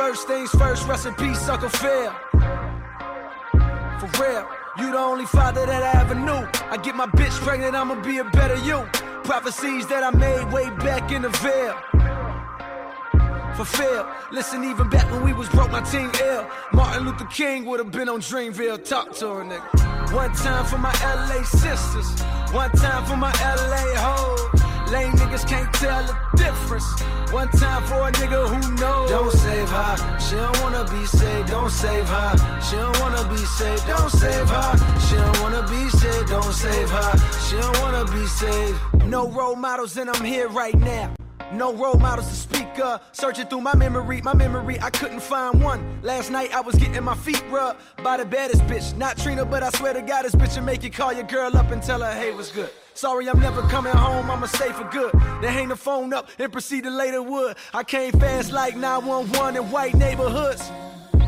First things first, in peace, Uncle For real, you the only father that I ever knew. I get my bitch pregnant, I'ma be a better you. Prophecies that I made way back in the Ville. Fulfilled. Listen, even back when we was broke, my team ill. Martin Luther King would have been on Dreamville. Talk to her, nigga. One time for my LA sisters. One time for my LA hoes. Lame niggas can't tell the difference. One time for a nigga who knows. Don't save her. She don't wanna be saved. Don't save her. She don't wanna be saved. Don't save her. She don't wanna be saved. Don't save her. She don't wanna be saved. No role models, and I'm here right now. No role models to speak of. Searching through my memory, my memory, I couldn't find one. Last night I was getting my feet rubbed by the baddest bitch. Not Trina, but I swear to God, this bitch will make you call your girl up and tell her, hey, what's good. Sorry, I'm never coming home, I'ma stay for good. Then hang the phone up and proceed to later wood. I came fast like 911 in white neighborhoods.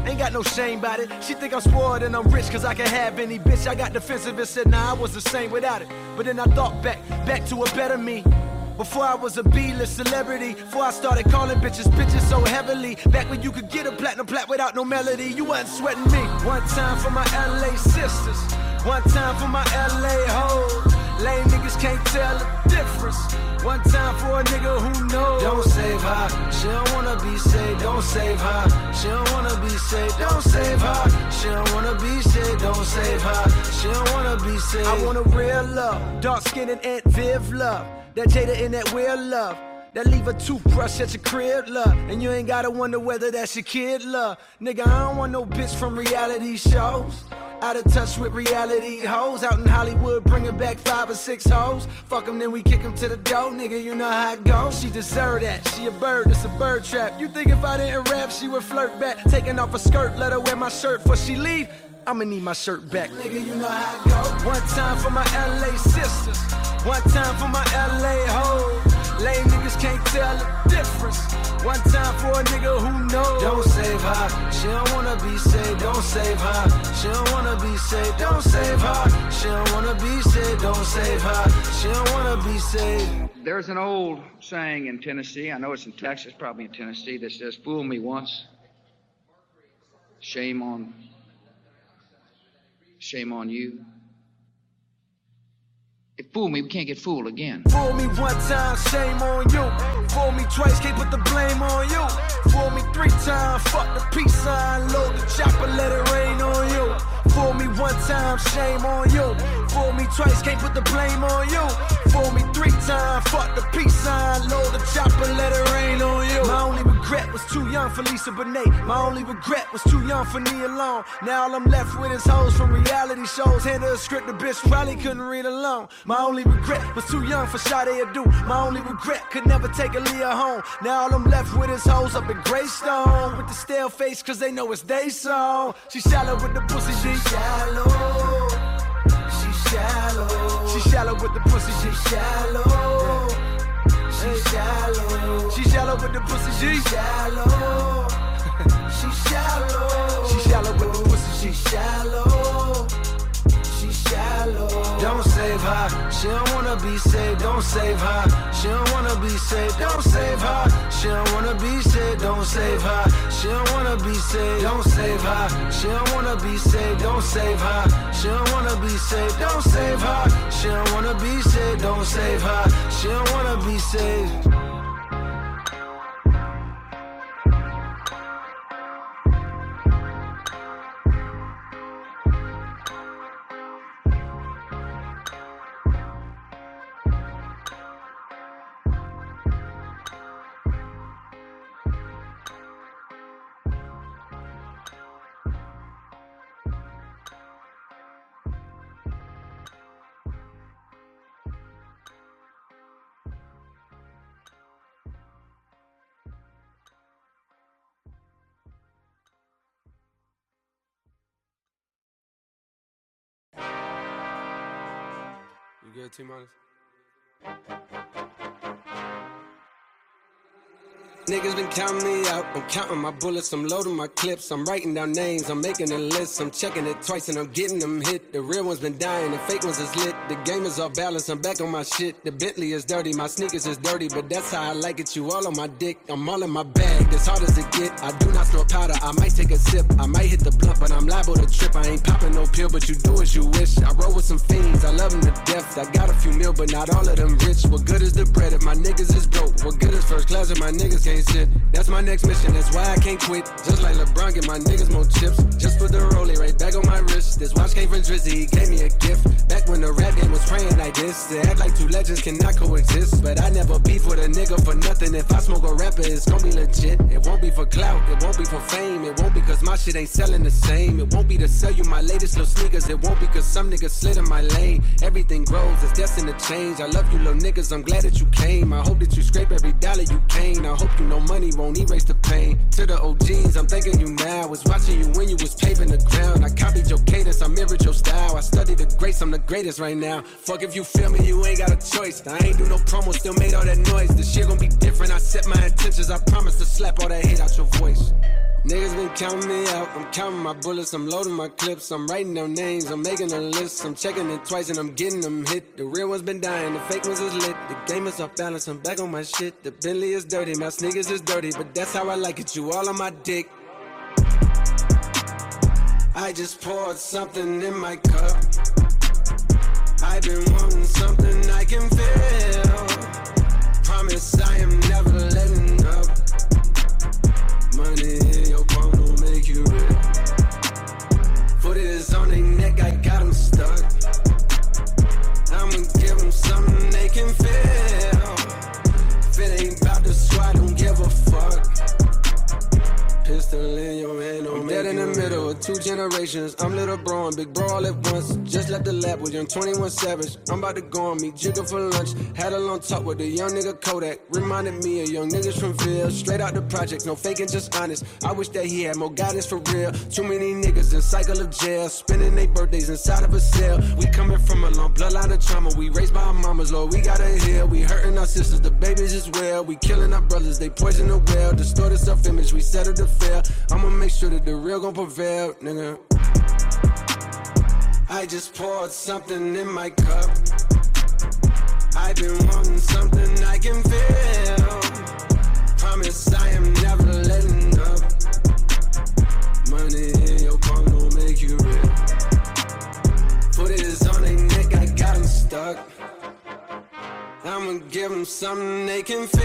Ain't got no shame about it. She think I'm spoiled and I'm rich cause I can have any bitch. I got defensive and said, nah, I was the same without it. But then I thought back, back to a better me. Before I was a B-list celebrity, before I started calling bitches bitches so heavily. Back when you could get a platinum plat without no melody, you wasn't sweating me. One time for my LA sisters, one time for my LA hoes. Lame niggas can't tell the difference. One time for a nigga who knows. Don't save her. She don't wanna be saved. Don't save her. She don't wanna be saved. Don't save her. She don't wanna be saved. Don't save her. She don't wanna be saved. I want a real love. Dark skin and Aunt Viv love. That Jada in that weird love. That leave a toothbrush at your crib, love. And you ain't gotta wonder whether that's your kid, love. Nigga, I don't want no bitch from reality shows. Out of touch with reality hoes. Out in Hollywood, bringing back five or six hoes. Fuck them, then we kick them to the door, nigga. You know how it goes. She deserve that. She a bird, it's a bird trap. You think if I didn't rap, she would flirt back? Taking off her skirt, let her wear my shirt before she leave. I'ma need my shirt back. Nigga, you know how it go. One time for my LA sisters. One time for my LA hoes. Lame niggas can't tell the difference. One time for a nigga who knows. Don't save her. She don't wanna be. Don't save her. She don't wanna be saved. Don't save her. She don't wanna be saved. Don't save her. She don't wanna be saved. There's an old saying in Tennessee, I know it's in Texas, probably in Tennessee, that says, Fool me once, shame on shame on you. If fool me, we can't get fooled again. Fool me one time, shame on you. Fool me twice, can't put the blame on you. Fool me three times, fuck the peace sign, load the chopper, let it rain on you. Fool me one time, shame on you. Fool me twice, can't put the blame on you. Fool me three times, fuck the peace sign, load the chopper, let it rain on you. My only regret was too young for Lisa Bonet. My only regret was too young for Nia Long. Now all I'm left with is hoes from reality shows. Hand her a script, the bitch probably couldn't read alone. My only regret was too young for Sade Adu. My only regret could never take Aaliyah home. Now all I'm left with is hoes up in Greystone. With the stale face, cause they know it's they song. She shallow with the pussy, she shallow. She shallow. She shallow with the pussy, she shallow. She shallow. She shallow with the pussy, she shallow. She shallow. She shallow with the pussy, she shallow. Don't save her. She don't wanna be saved. Don't save her. She don't wanna be saved. Don't save her. She don't wanna be saved. Don't save her. She don't wanna be saved. Don't save her. She don't wanna be saved. Don't save her. She don't wanna be saved. Don't save her. She don't wanna be saved. Don't save her. She don't wanna be saved. Good, T minus? Niggas been counting me out. I'm counting my bullets, I'm loading my clips. I'm writing down names, I'm making a list. I'm checking it twice and I'm getting them hit. The real ones been dying, the fake ones is lit. The game is off balance, I'm back on my shit. The Bentley is dirty, my sneakers is dirty, but that's how I like it. You all on my dick, I'm all in my bag. As hard as it get, I do not snort powder. I might take a sip, I might hit the blunt, but I'm liable to trip. I ain't popping no pill, but you do as you wish. I roll with some fiends, I love them to death. I got a few mil, but not all of them rich. What good is the bread if my niggas is broke? What good is first class if my niggas can't That's my next mission, that's why I can't quit. Just like LeBron, get my niggas more chips. Just put the rollie right back on my wrist. This watch came from Drizzy, he gave me a gift. Back when the rap game was praying like this. They act like two legends cannot coexist. But I never beef with a nigga for nothing. If I smoke a rapper, it's gonna be legit. It won't be for clout, it won't be for fame. It won't be cause my shit ain't selling the same. It won't be to sell you my latest little sneakers. It won't be cause some niggas slid in my lane. Everything grows, it's destined to change. I love you little niggas, I'm glad that you came. I hope that you scrape every dollar you came. I hope you know money won't erase the pain. To the OGs, I'm thanking you now. Was watching you when you was paving the ground. I copied your cadence, I mirrored your style. I studied the greats, I'm the greatest right now. Fuck if you feel me, you ain't got a choice. I ain't do no promo, still made all that noise. The shit gon' be different. I set my intentions, I promise to slap all that hate out your voice. Niggas been counting me out. I'm counting my bullets. I'm loading my clips. I'm writing down names. I'm making a list. I'm checking it twice and I'm getting them hit. The real ones been dying. The fake ones is lit. The game is off balance. I'm back on my shit. The Bentley is dirty. My sneakers is dirty. But that's how I like it. You all on my dick. I just poured something in my cup. I've been wanting something I can feel. Promise I am never letting up. Money in your palm don't make you real. Foot is on their neck, I got them stuck. I'ma give them something they can feel. Pistol in your hand, I'm dead in the middle of two generations. I'm little bro and big bro all at once. Just left the lab with young 21 Savage. I'm about to go on me, Jigga for lunch. Had a long talk with a young nigga Kodak. Reminded me of young niggas from Ville. Straight out the project, no faking, just honest. I wish that he had more guidance for real. Too many niggas in cycle of jail, spending their birthdays inside of a cell. We coming from a long bloodline of trauma. We raised by our mamas, Lord, we gotta heal. We hurting our sisters, the babies as well. We killing our brothers, they poison the well. Distorted self image, we settle to I'ma make sure that the real gon' prevail, nigga. I just poured something in my cup. I've been wanting something I can feel. Promise I am never letting up. Money in your palm don't make you real. Put it on their neck, I got them stuck. I'ma give them something they can feel.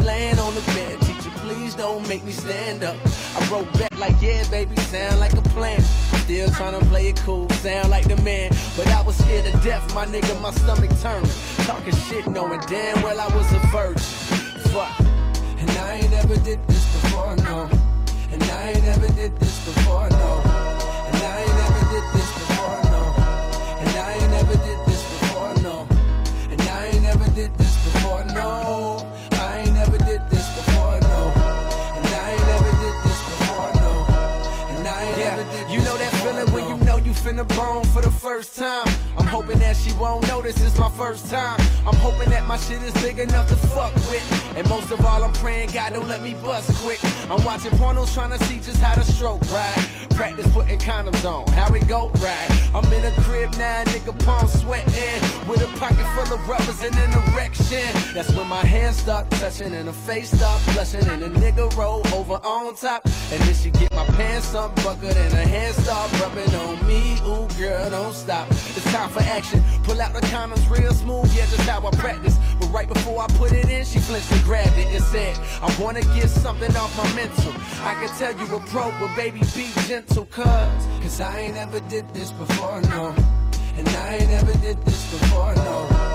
Laying on the bed. Teacher, please don't make me stand up. I wrote back like, yeah, baby, sound like a plan. Still trying to play it cool, sound like the man. But I was scared to death, my nigga, my stomach turned. Talking shit, knowing damn well I was a virgin. Fuck. And I ain't ever did this before, no. And I ain't ever did this before, no. First time. I'm hoping that she won't notice it's my first time. I'm hoping that my shit is big enough to fuck with. And most of all, I'm praying God don't let me bust quick. I'm watching pornos trying to see just how to stroke right. Practice putting condoms on, how it go right. I'm in a crib now, nigga palm sweating. With a pocket full of rubbers and an erection. That's when my hands start touching and her face start blushing. And the nigga roll over on top. And then she get my pants unbuckled and her hands start rubbing on me. Ooh, girl, don't stop. It's time for action. Pull out the condoms real smooth, yeah, just how I practice. But right before I put it in, she flinched and grabbed it and said, I wanna get something off my mental. I can tell you a pro, but baby, be gentle, cuz. Cause I ain't ever did this before, no. And I ain't ever did this before, no.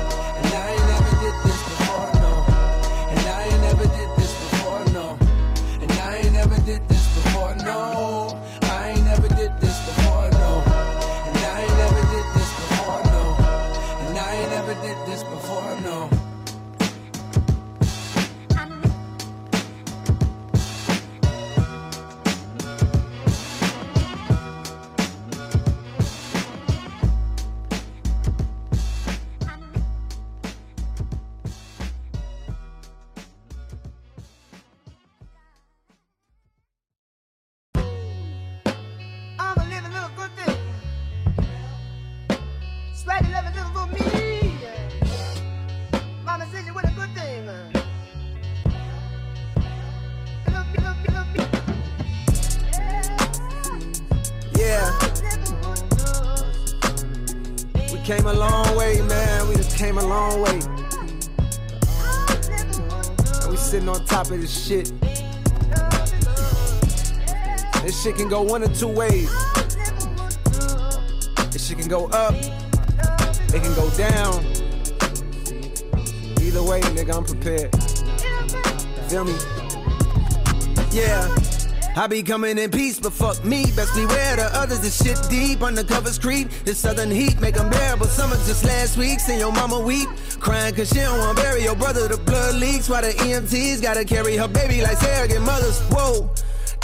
This shit. This shit can go one or two ways. This shit can go up. It can go down. Either way, nigga, I'm prepared. Feel me? Yeah. I be coming in peace, but fuck me. Best beware the others. This shit deep. Undercovers creep. This southern heat make them bearable. Summer just last week. Seen your mama weep. Crying cause she don't wanna bury your brother. The blood leaks. While the EMTs gotta carry her baby like surrogate mothers. Whoa.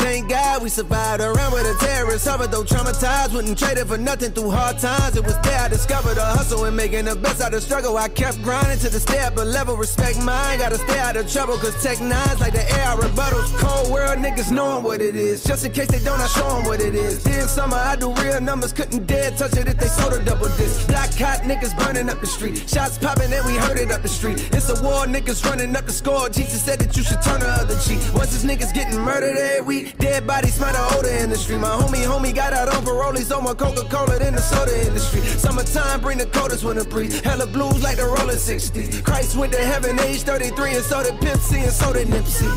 Thank God we survived around with a terrorist. Suffered though traumatized, wouldn't trade it for nothing through hard times. It was there I discovered the hustle and making the best out of struggle. I kept grinding to the step, a level, respect mine. Gotta stay out of trouble, cause tech nines like the air I rebuttals. Cold world niggas knowing what it is. Just in case they don't, I show them what it is. Dear summer, I do real numbers, couldn't dare touch it if they sold a double disc. Black hot niggas burning up the street. Shots popping and we heard it up the street. It's a war, niggas running up the score. Jesus said that you should turn the other cheek. Once these niggas getting murdered every week, dead bodies smell the odor in the street. My homie, homie got out on parole. On my Coca-Cola in the soda industry. Summertime bring the coldest winter breeze. Hella blues like the rolling 60s. Christ went to heaven age 33 and so did Pimp C and so did Nipsey.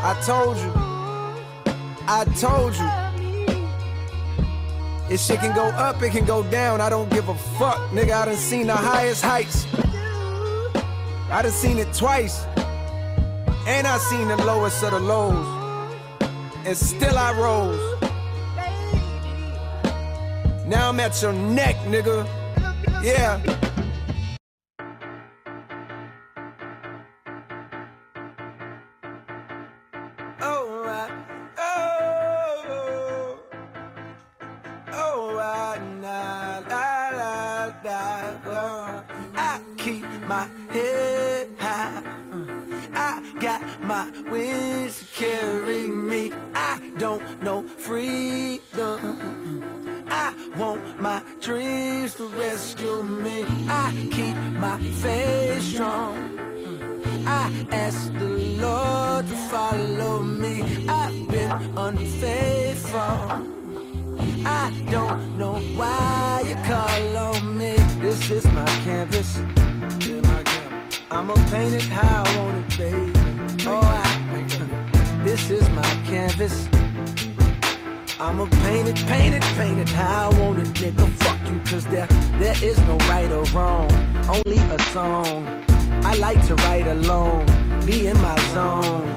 I told you. I told you. This shit can go up, it can go down. I don't give a fuck, nigga. I done seen the highest heights. I done seen it twice. And I seen the lowest of the lows. And still I rose. Now I'm at your neck, nigga. Yeah. There, there is no right or wrong, only a song. I like to write alone, be in my zone.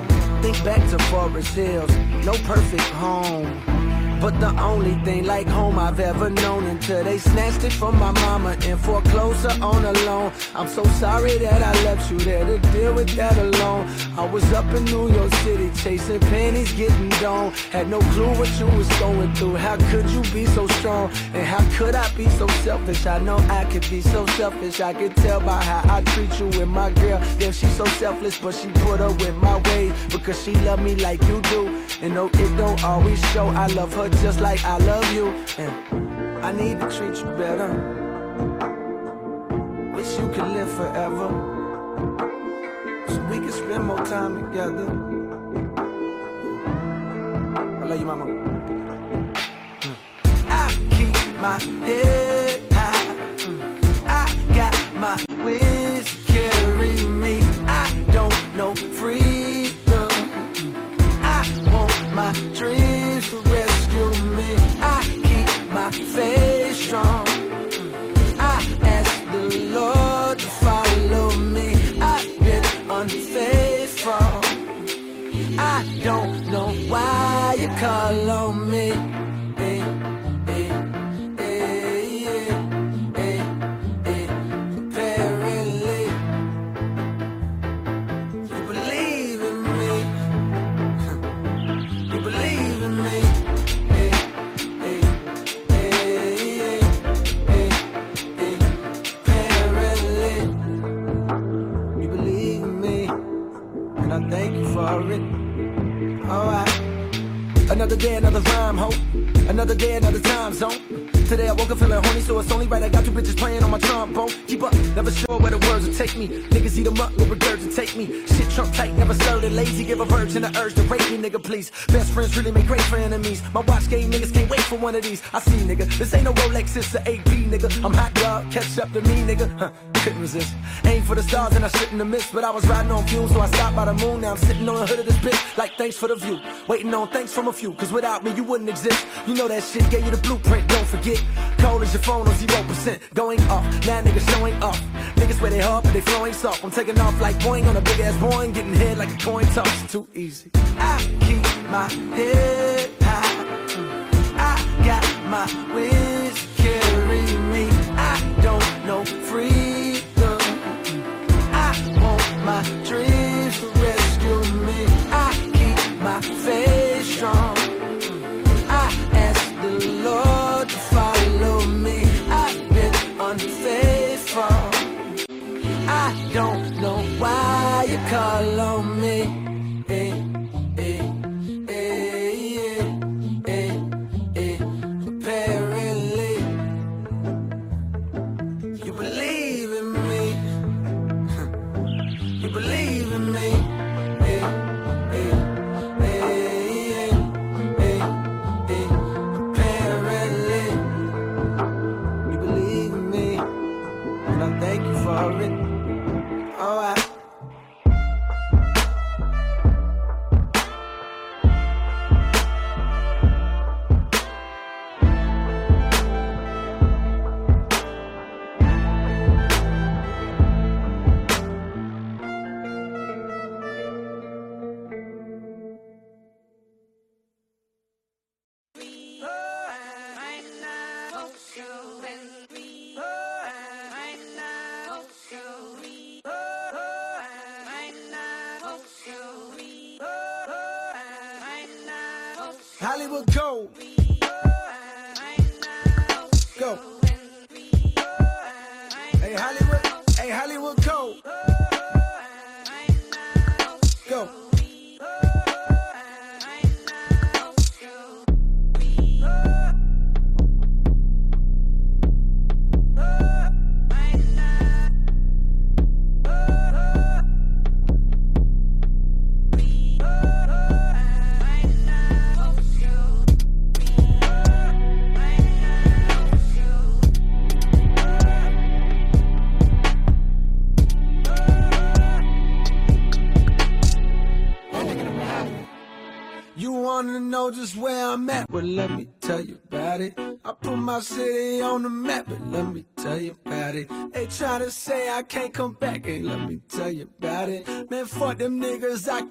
Think back to Forest Hills, no perfect home. But the only thing like home I've ever known until they snatched it from my mama and foreclosed her on a loan. I'm so sorry that I left you there to deal with that alone. I was up in New York City chasing pennies, getting down. Had no clue what you was going through. How could you be so strong? And how could I be so selfish? I know I could be so selfish. I could tell by how I treat you with my girl. Damn, she's so selfless, but she put her with my way because she love me like you do. And no, it don't always show. I love her just like I love you. And I need to treat you better. Wish you could live forever. So we can spend more time together. I love you, mama. Mm. I keep my head high. Mm. I got my wings carry me. I don't know why you call on me. Day, another rhyme, ho. Another day, another time zone. Today I woke up feeling horny, so it's only right I got two bitches playing on my trombone. Keep up, never sure where the words will take me. Niggas eat them up, will regurgitate me. Shit trunk tight, never started lazy. Give a virgin the urge to rape me, nigga, please. Best friends really make great for enemies. My watch game niggas can't wait for one of these. I see, nigga, this ain't no Rolex, it's the AP, nigga. I'm hot dog, catch up to me, nigga. Huh, couldn't resist. Aim for the stars and I shouldn't have missed, but I was riding on fumes, so I stopped by the moon. Now I'm sitting on the hood of this bitch, like thanks for the view. Waiting on thanks from a few, cause without me you wouldn't exist. You know that shit gave you the blueprint, don't forget. Cold as your phone on 0%, going off. Now niggas showing off. Niggas where they hard, but they flowing soft. I'm taking off like Boeing on a big ass Boeing, getting hit like a coin toss. Too easy. I keep my head high. I got my wings carry me. I don't know my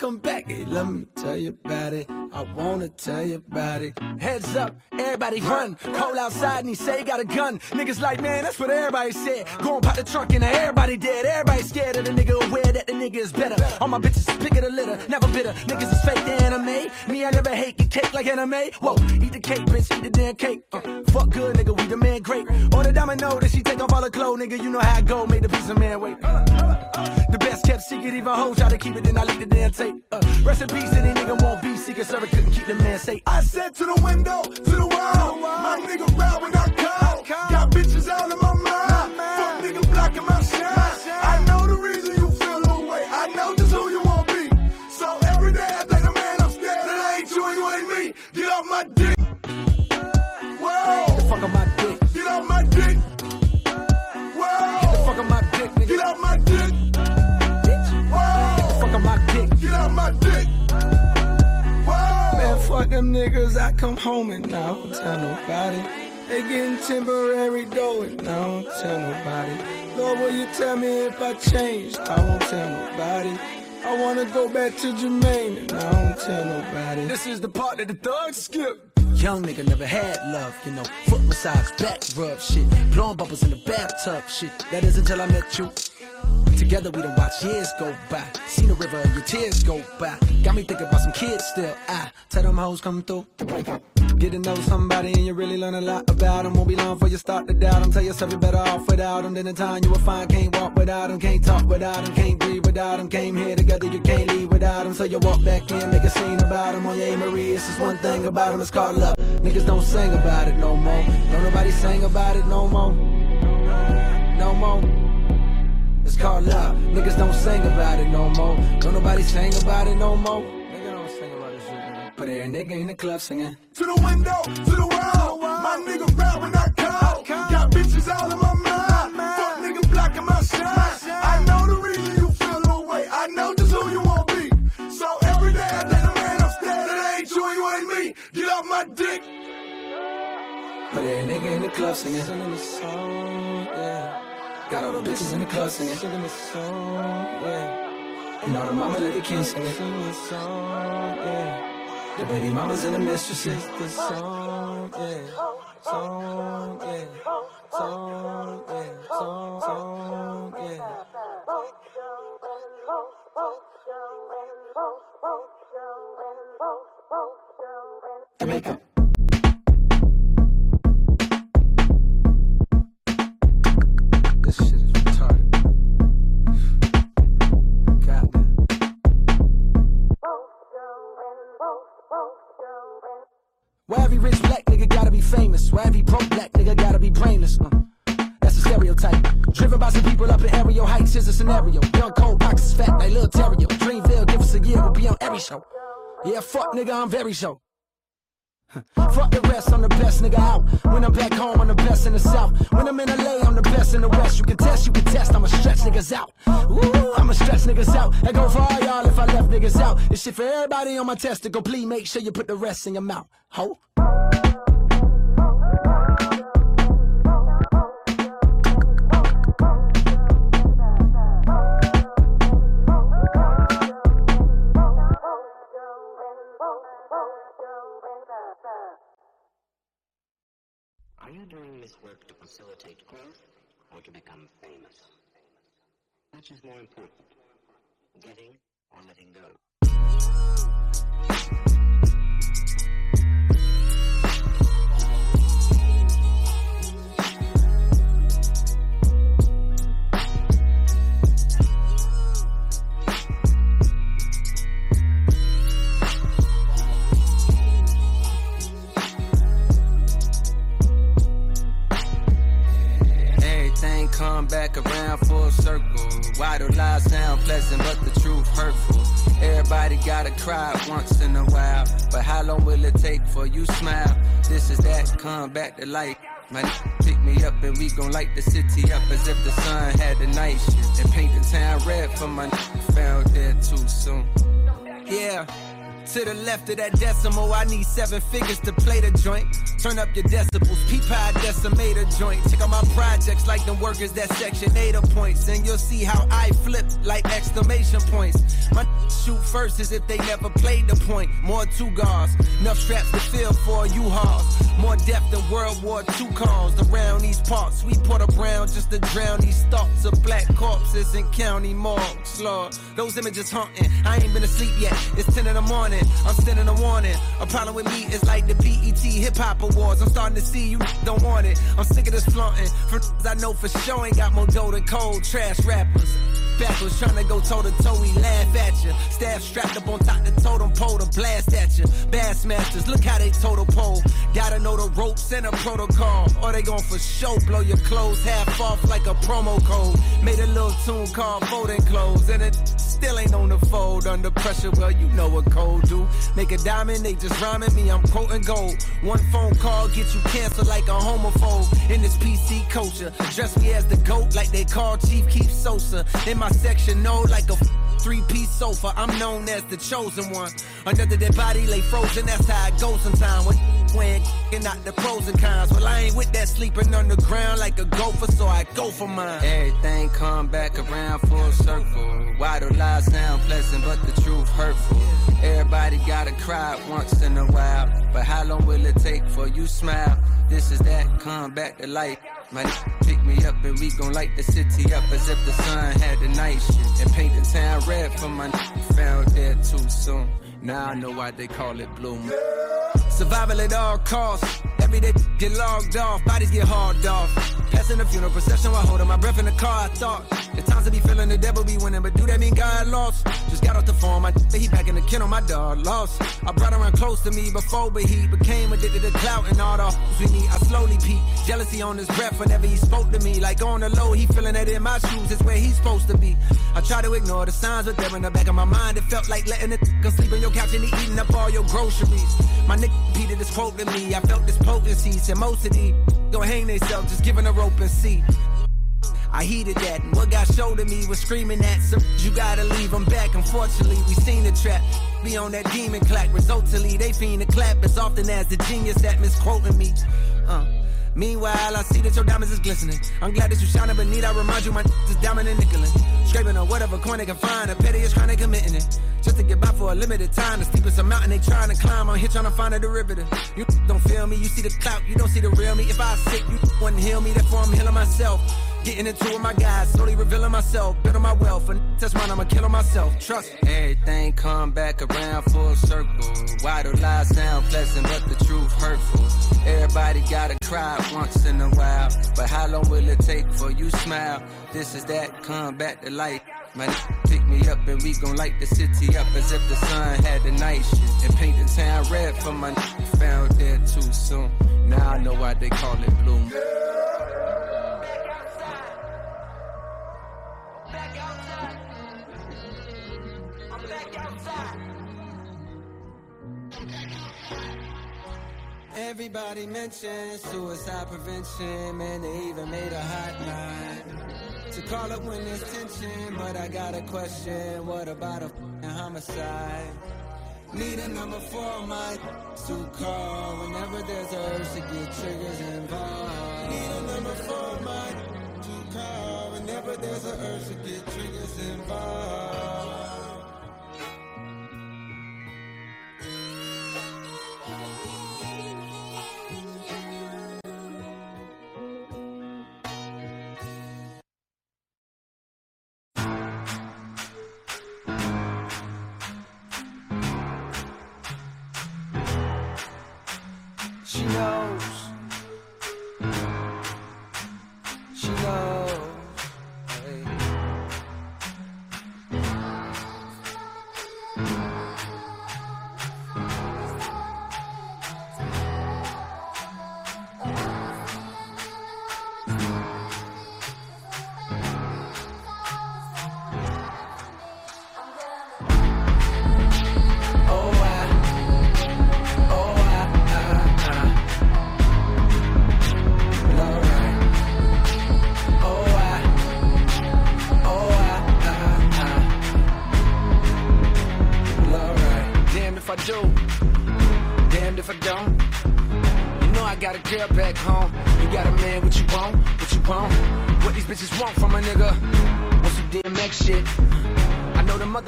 come back, hey, let me tell you about it. I wanna tell you about it. Heads up, everybody run. Call outside and he say he got a gun. Niggas like, man, that's what everybody said. Go and pop the trunk and everybody dead. Everybody scared of the nigga, aware that the nigga is better. All my bitches pick of the litter, never bitter. Niggas is fake the anime. Me, I never hate get cake like anime. Whoa, eat the cake, bitch, eat the damn cake. Uh, fuck good, nigga, we the man great. On the domino that she take off all the clothes, nigga, you know how I go. Made the piece of man wait. The best kept secret, even hoes try to keep it, then I leak the damn tape. Uh, rest in peace, any nigga won't be secret service couldn't keep the man safe. I said to the window, to the wall, my nigga ride when I call. Got bitches all in my niggas. I come home and I don't tell nobody. They getting temporary dough and I don't tell nobody. Lord, will you tell me if I changed? I won't tell nobody. I wanna go back to Jermaine and I don't tell nobody. This is the part that the thugs skip. Young nigga never had love, you know. Foot massage, back rub shit. Blowing bubbles in the bathtub shit. That is until I met you. Together we done watch years go by. Seen the river your tears go by. Got me thinking about some kids still. I tell them hoes come through. Get to know somebody and you really learn a lot about them. Won't be long before you start to doubt them. Tell yourself you're better off without them. Then in time you will find can't walk without them. Can't talk without them. Can't breathe without them. Came here together, you can't leave without them. So you walk back in, make a scene about them. On oh, your A. Marie, it's just one thing about them. It's called love. Niggas don't sing about it no more. Don't nobody sing about it no more. No more. It's called love. Niggas don't sing about it no more. Don't nobody sing about it no more. Nigga don't sing about this shit, nigga. But every nigga in the club singing. To the window, to the wall. My nigga ride when I call. Got bitches all in my mind. Fuck nigga blocking my shine. I know the reason you feel way. I know just who you want be. So every day I think, man, I'm that ain't you you ain't me. Get off my dick. But every nigga in the club singing. Singing the song, yeah. Got all the bitches in the club singing. Singing the song, yeah. And all the mama let the kids singing. Singing the song, yeah. The baby mamas and the mistresses. The song, yeah. Song, yeah. Song, yeah. Song, song, yeah. Jamaica. Scenario. Young cold pockets fat like Lil Terio. Dreamville, give us a year, we'll be on every show. Yeah, fuck nigga, I'm very show. Fuck the rest, I'm the best nigga out. When I'm back home, I'm the best in the south. When I'm in LA, I'm the best in the west. You can test, you can test, I'ma stretch niggas out. Ooh, I'ma stretch niggas out. That go for all y'all if I left niggas out. This shit for everybody on my test testicle. Please make sure you put the rest in your mouth. Ho. Doing this work to facilitate growth or to become famous? Which is more important, getting or letting go? Back around full circle. Why do lies sound pleasant, but the truth hurtful? Everybody gotta cry once in a while. But how long will it take for you smile? This is that, come back to life. My pick me up and we gon' light the city up as if the sun had the night shift. And paint the town red for my found dead too soon. Yeah. To the left of that decimal, I need seven figures to play the joint. Turn up your decibels, peep high decimator joint. Check out my projects like them workers that section 8 points. And you'll see how I flip like exclamation points. My shoot first as if they never played the point. More two guards, enough straps to fill for you hauls. More depth than World War II calls around these parts. We put a brown just to drown these thoughts of black corpses in county morgues. Lord, those images haunting. I ain't been asleep yet. It's 10 in the morning. I'm sending a warning. A problem with me is like the BET Hip Hop Awards. I'm starting to see you don't want it. I'm sick of this flaunting. For I know for sure ain't got more dough than cold trash rappers backwards, trying to go toe to toe, we laugh at you. Staff strapped up on top the totem pole to blast at you. Bassmasters, look how they total pole. Gotta know the ropes and a protocol, or they gon' for show blow your clothes half off like a promo code. Made a little tune called Folding Clothes, and it still ain't on the fold under pressure. Well, you know what cold do. Make a diamond, they just rhyming me, I'm quoting gold. One phone call get you canceled like a homophobe in this PC culture. Dress me as the goat like they call Chief Keef Sosa. In my section, no, like a three piece sofa. I'm known as the chosen one. Another dead body lay frozen, that's how it goes sometimes. When when and not the pros and cons. Well, I ain't with that sleeping on the ground like a gopher, so I go for mine. Everything come back around full circle. Why do lies sound pleasant, but the truth hurtful? Everybody gotta cry once in a while, but how long will it take for you smile? This is that, come back to life. My pick me up and we gon' light the city up as if the sun had the night shit. And paint the town red for my found there too soon. Now I know why they call it bloom. Survival at all costs. Every day get logged off, bodies get hauled off. Passing the funeral procession while holding my breath in the car. I thought the times to be feeling the devil be winning, but do that mean God lost? Just got off the phone, my he back in the kennel, my dog lost. I brought her in close to me before, but he became addicted to clout and all the we need. I slowly peak, jealousy on his breath whenever he spoke to me. Like on the low, he feeling that in my shoes is where he's supposed to be. I try to ignore the signs, but they're in the back of my mind. It felt like letting it go sleep in your couch and he eating up all your groceries. My nigga repeated this quote to me. I felt this potency. Said most of these gon' hang themselves just giving a rope and see. I heeded that, and what got showed to me was screaming at some. You gotta leave them back. Unfortunately, we seen the trap. Be on that demon clack. Resultantly, they fiend to clap as often as the genius that misquoting me. Uh. Meanwhile, I see that your diamonds is glistening. I'm glad that you shining, but need I remind you my is diamond and nickelin'. Scraping on whatever coin they can find, the pettiest crime they committing it. Just to get by for a limited time, the steepest a mountain they trying to climb. I'm here trying to find a derivative. You don't feel me, you see the clout, you don't see the real me. If I sick, you wouldn't heal me, therefore I'm healing myself. Getting into it with my guys, slowly revealing myself, building my wealth, and that's mine, I'ma kill myself. Trust me. Everything come back around full circle. Why do lies sound pleasant, but the truth hurtful? Everybody gotta cry once in a while, but how long will it take for you smile? This is that, come back to life. My pick me up and we gon' light the city up as if the sun had the night shit. And paint the town red for my found there too soon. Now I know why they call it bloom. Everybody mentions suicide prevention, man, they even made a hotline to call up when there's tension. But I got a question, what about a homicide? Need a number for my to call whenever there's a urge to get triggers involved. Need a number for my to call whenever there's a urge to get triggers involved.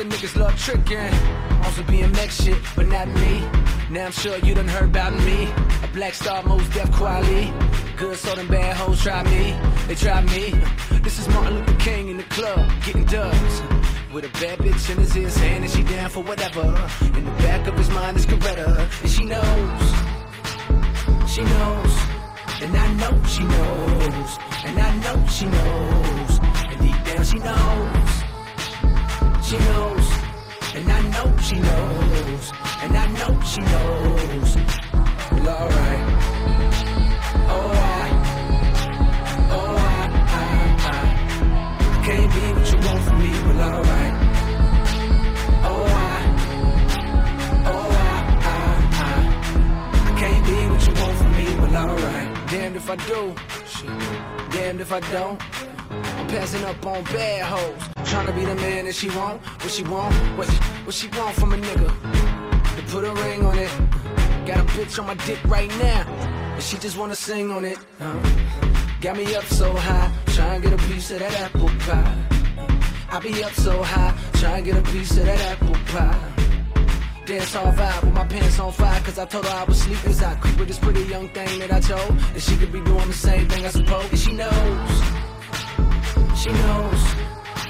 Other niggas love tricking. Some BMX shit, but not me. Now I'm sure you done heard about me. A black star, Mos Def quality. Good, so them bad hoes try me. They try me. This is Martin Luther King in the club, getting dubs. With a bad bitch in his ear saying she down for whatever. In the back of his mind is Coretta, and she knows. She knows, and I know she knows, and I know she knows, and deep down she knows. I do. Damned if I don't. I'm passing up on bad hoes. Trying to be the man that she want. What she want? What, what she want from a nigga? To put a ring on it. Got a bitch on my dick right now. And she just wanna sing on it. Uh, got me up so high. Trying to get a piece of that apple pie. I be up so high. Trying to get a piece of that apple pie. Dance all vibe with my pants on fire Cause I told her I was sleeping. I creep with this pretty young thing that I told And she could be doing the same thing I suppose. And she knows. She knows.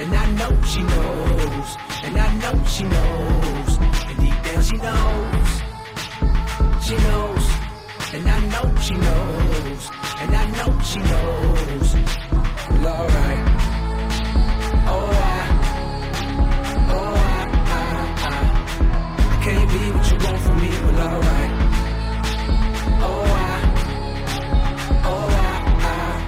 And I know she knows. And I know she knows. And deep down she knows. She knows. And I know she knows. And I know she knows. Alright can't be what you want from me, but alright. Oh, alright. Oh, alright.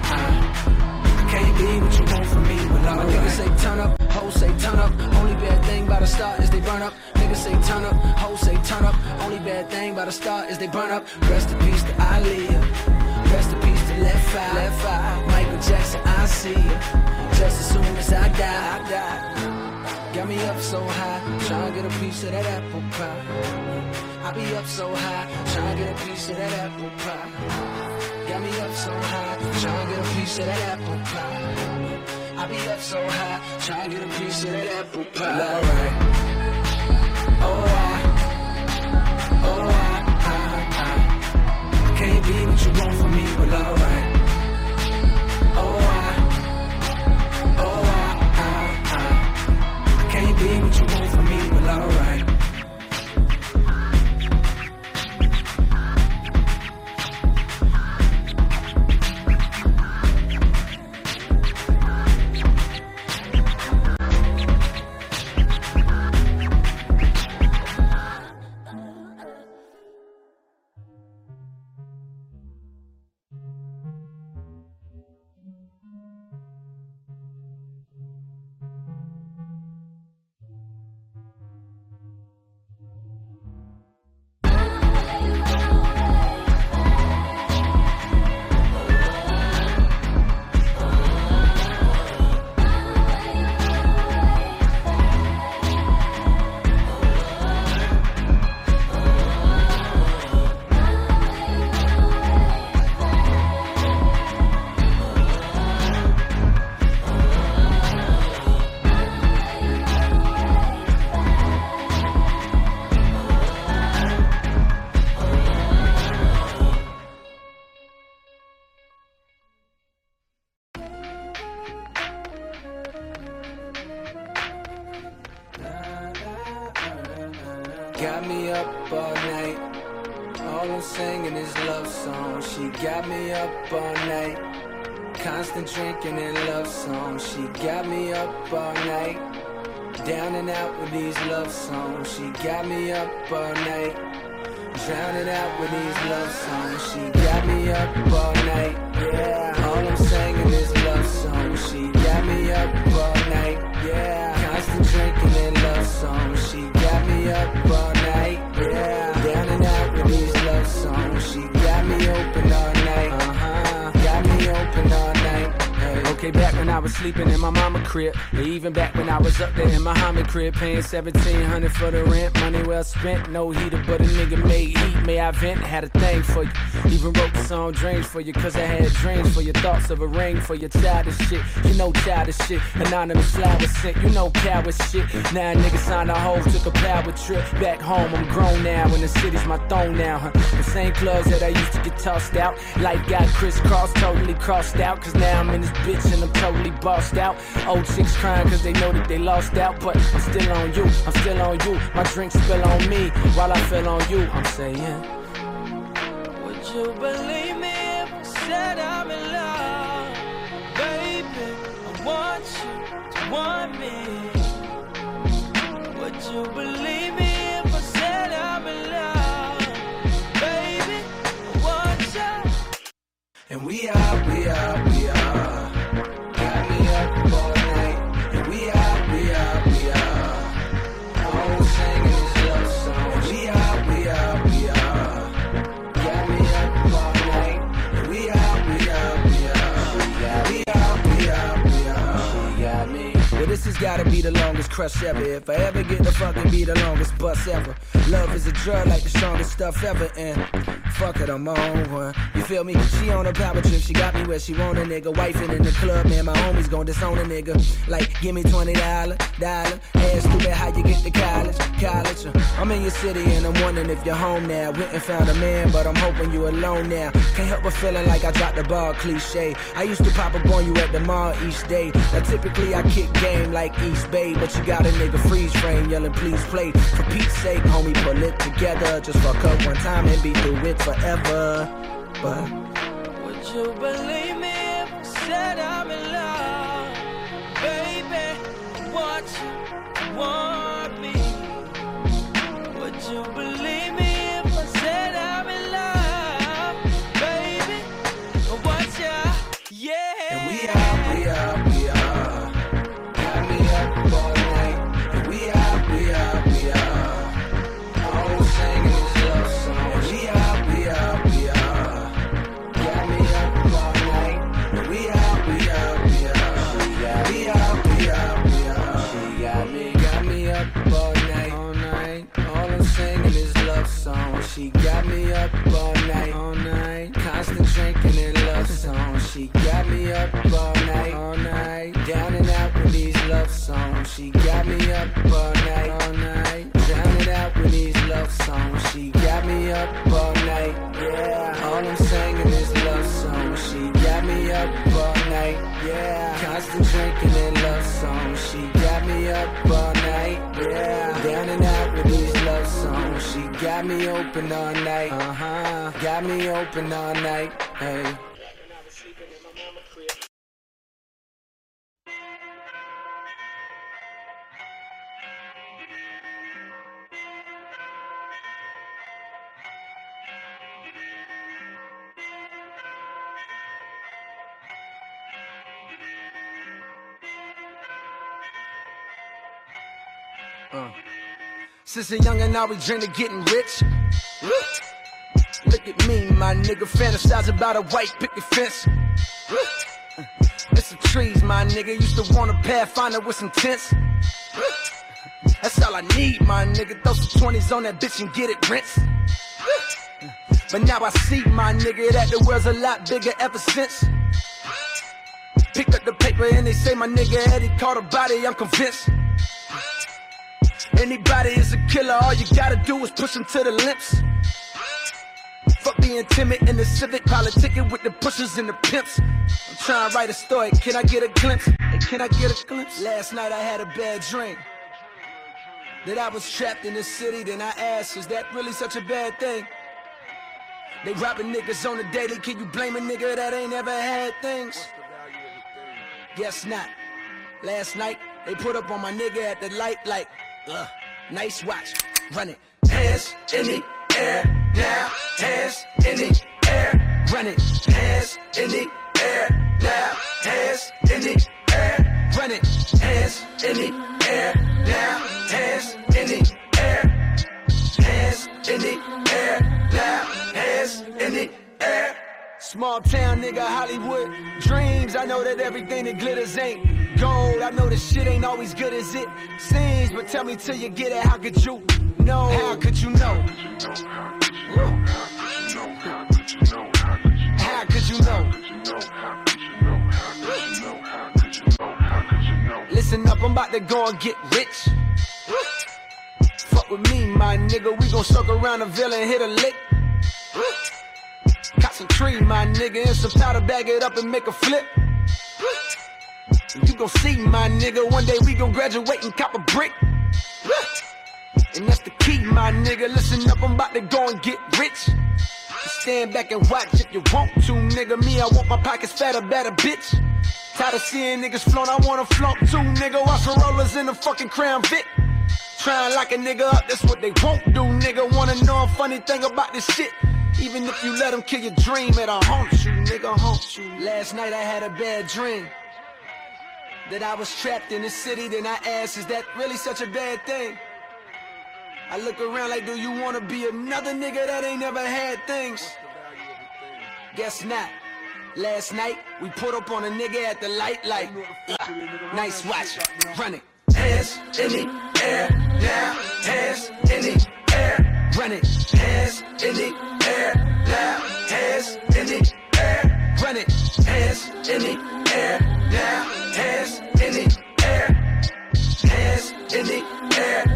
Can't be what you want from me, but alright. Niggas say turn up, hoes say turn up. Only bad thing about a start is they burn up. Niggas say turn up, hoes say turn up. Only bad thing about a start is they burn up. Rest in peace to Aaliyah. Rest in peace to Left Eye. Left Eye. Michael Jackson, I see ya. Just as soon as I die, I die. Got me up so high, trying to get a piece of that apple pie. I be up so high, trying to get a piece of that apple pie. Got me up so high, trying to get a piece of that apple pie. I be up so high, trying to get a piece of that apple pie. Alright. Alright. Alright. Can't be what you want from me, but. Alright. Alright. Drinking and love songs. She got me up all night. Down and out with these love songs. She got me up all night. Drowning out with these love songs. She got me up all night. Yeah. All I'm singing is love songs. She got me up all night. Yeah. Constant drinking and love songs. She got me up all night. Yeah. Down and out with these love songs. She got me open all night. Okay, back when I was sleeping in my mama crib, or even back when I was up there in my Muhammad crib, paying 1700 for the rent, money well spent, no heater, but a nigga made heat, may I vent, had a thing for you. Even wrote the song Dreams for you, cause I had dreams for your thoughts of a ring for your childish shit. You know childish shit, anonymous flowers sent, you know coward shit. Now a nigga signed a hoe, took a power trip back home, I'm grown now, and the city's my throne now, huh? The same clubs that I used to get tossed out, life got crisscrossed, totally crossed out, cause now I'm in this bitch and I'm totally bossed out. Old chicks crying cause they know that they lost out, but I'm still on you, I'm still on you. My drink spill on me while I fell on you. I'm saying, Would you believe me if I said I'm in love? Baby, I want you to want me. Would you believe me if I said I'm in love? Baby, I want you. and we are, we are, we are. Gotta be the longest crush ever. If I ever get to fucking be the longest bus ever. Love is a drug like the strongest stuff ever. And fuck it, I'm on one. You feel me? She on a power trip. She got me where she want a nigga. Wifing in the club, man. My homies gon' disown a nigga. Like, give me $20, dollar. Ask stupid how you get to college. College. Uh, I'm in your city and I'm wondering if you're home now. Went and found a man, but I'm hoping you alone now. Can't help but feeling like I dropped the ball cliche. I used to pop up on you at the mall each day. Now typically I kick game like East Bay, but you got a nigga freeze frame yelling please play. For Pete's sake, homie, pull it together. Just fuck up one time and be through it forever. But Would you believe me if I said I'm in love? Baby, want you want and love song. She got me up all night, all night. Down and out with these love songs. She got me up all night, all night. Down and out with these love songs. She got me up all night, yeah. All I'm singing is love songs. She got me up all night, yeah. Constant drinking and love songs. She got me up all night, yeah. Down and out with these love songs. She got me open all night, uh huh. Got me open all night, hey. Uh. Since a young and I we of getting rich. Look at me, my nigga, fantasize about a white picket fence. There's some trees, my nigga. Used to want a pathfinder with some tents. That's all I need, my nigga. Throw some 20s on that bitch and get it rinsed. But now I see, my nigga, that the world's a lot bigger ever since. Picked up the paper and they say my nigga Eddie caught a body, I'm convinced. Anybody is a killer, all you gotta do is push them to the lips. Fuck being timid in the civic, politicking with the pushers and the pimps. I'm trying to write a story, can I get a glimpse? Hey, can I get a glimpse? Last night I had a bad dream. That I was trapped in the city, then I asked, is that really such a bad thing? They robbing niggas on the daily, can you blame a nigga that ain't ever had things? Guess not. Last night, they put up on my nigga at the light like, ugh, nice watch, run it. Hands in the air now, hands in the air, run it. Hands in the air now, hands in the air, run it. Hands in the air now, hands in the air, hands in the air now, hands in the air. Small town nigga, Hollywood dreams. I know that everything that glitters ain't gold. I know this shit ain't always good as it seems. But tell me till you get it, how could you know? How could you know? How could you know? Listen up, I'm about to go and get rich. Fuck with me, my nigga. We gon' circle around the villa and hit a lick. Got some tree, my nigga, and some powder, bag it up and make a flip. You gon' see, my nigga, one day we gon' graduate and cop a brick. And that's the key, my nigga. Listen up, I'm about to go and get rich. Stand back and watch if you want to, nigga. Me, I want my pockets fatter, better, bitch. Tired of seeing niggas flown, I wanna flunk too, nigga. Watch the rollers in the fucking crown Vic. Tryin' like a nigga up, that's what they won't do, nigga. Wanna know a funny thing about this shit? Even if you let them kill your dream, it'll haunt you, nigga, haunt you. Last night I had a bad dream. That I was trapped in the city, then I asked, is that really such a bad thing? I look around like, do you wanna be another nigga that ain't never had things? Guess not. Last night, we put up on a nigga at the light, like, uh, nice watch, run it. Hands in the air, now, hands in the air, run it. Hands in the air, now, hands in the air, run it. Hands in the air, now, hands in the air, hands in the air,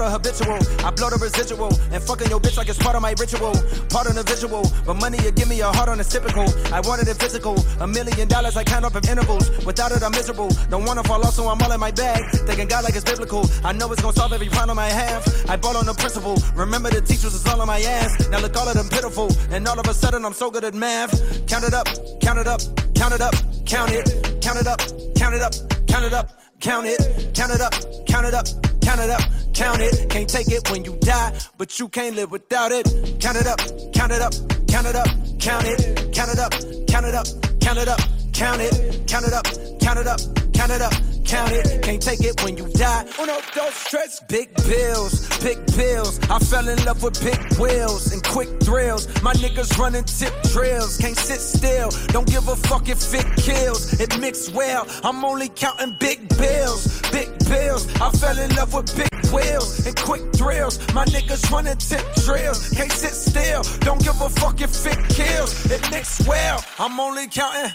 sorta habitual. I blow the residual and fucking your bitch like it's part of my ritual. Part of the visual, but money you give me a heart on it's typical. I wanted it physical. A million dollars I count up in intervals. Without it, I'm miserable. Don't wanna fall off, so I'm all in my bag. Thinking God like it's biblical. I know it's gonna solve every problem I have. I ball on the principle. Remember the teachers is all on my ass. Now look all of them pitiful. And all of a sudden I'm so good at math. Count it up, count it up, count it up, count it, count it up, count it up, count it up. Count it, count it up, count it up, count it up, count it. Can't take it when you die, but you can't live without it. Count it up, count it up, count it up, count it, count it up, count it up, count it up, count it, count it count it up, count it up, count it up, count it. Can't take it when you die. Oh no, don't stress. Big bills, big bills. I fell in love with big wheels and quick thrills. My niggas running tip drills. Can't sit still. Don't give a fuck if it kills. It mixed well. I'm only counting big bills, big bills. I fell in love with big wheels and quick thrills. My niggas running tip drills. Can't sit still. Don't give a fuck if it kills. It mixed well. I'm only counting.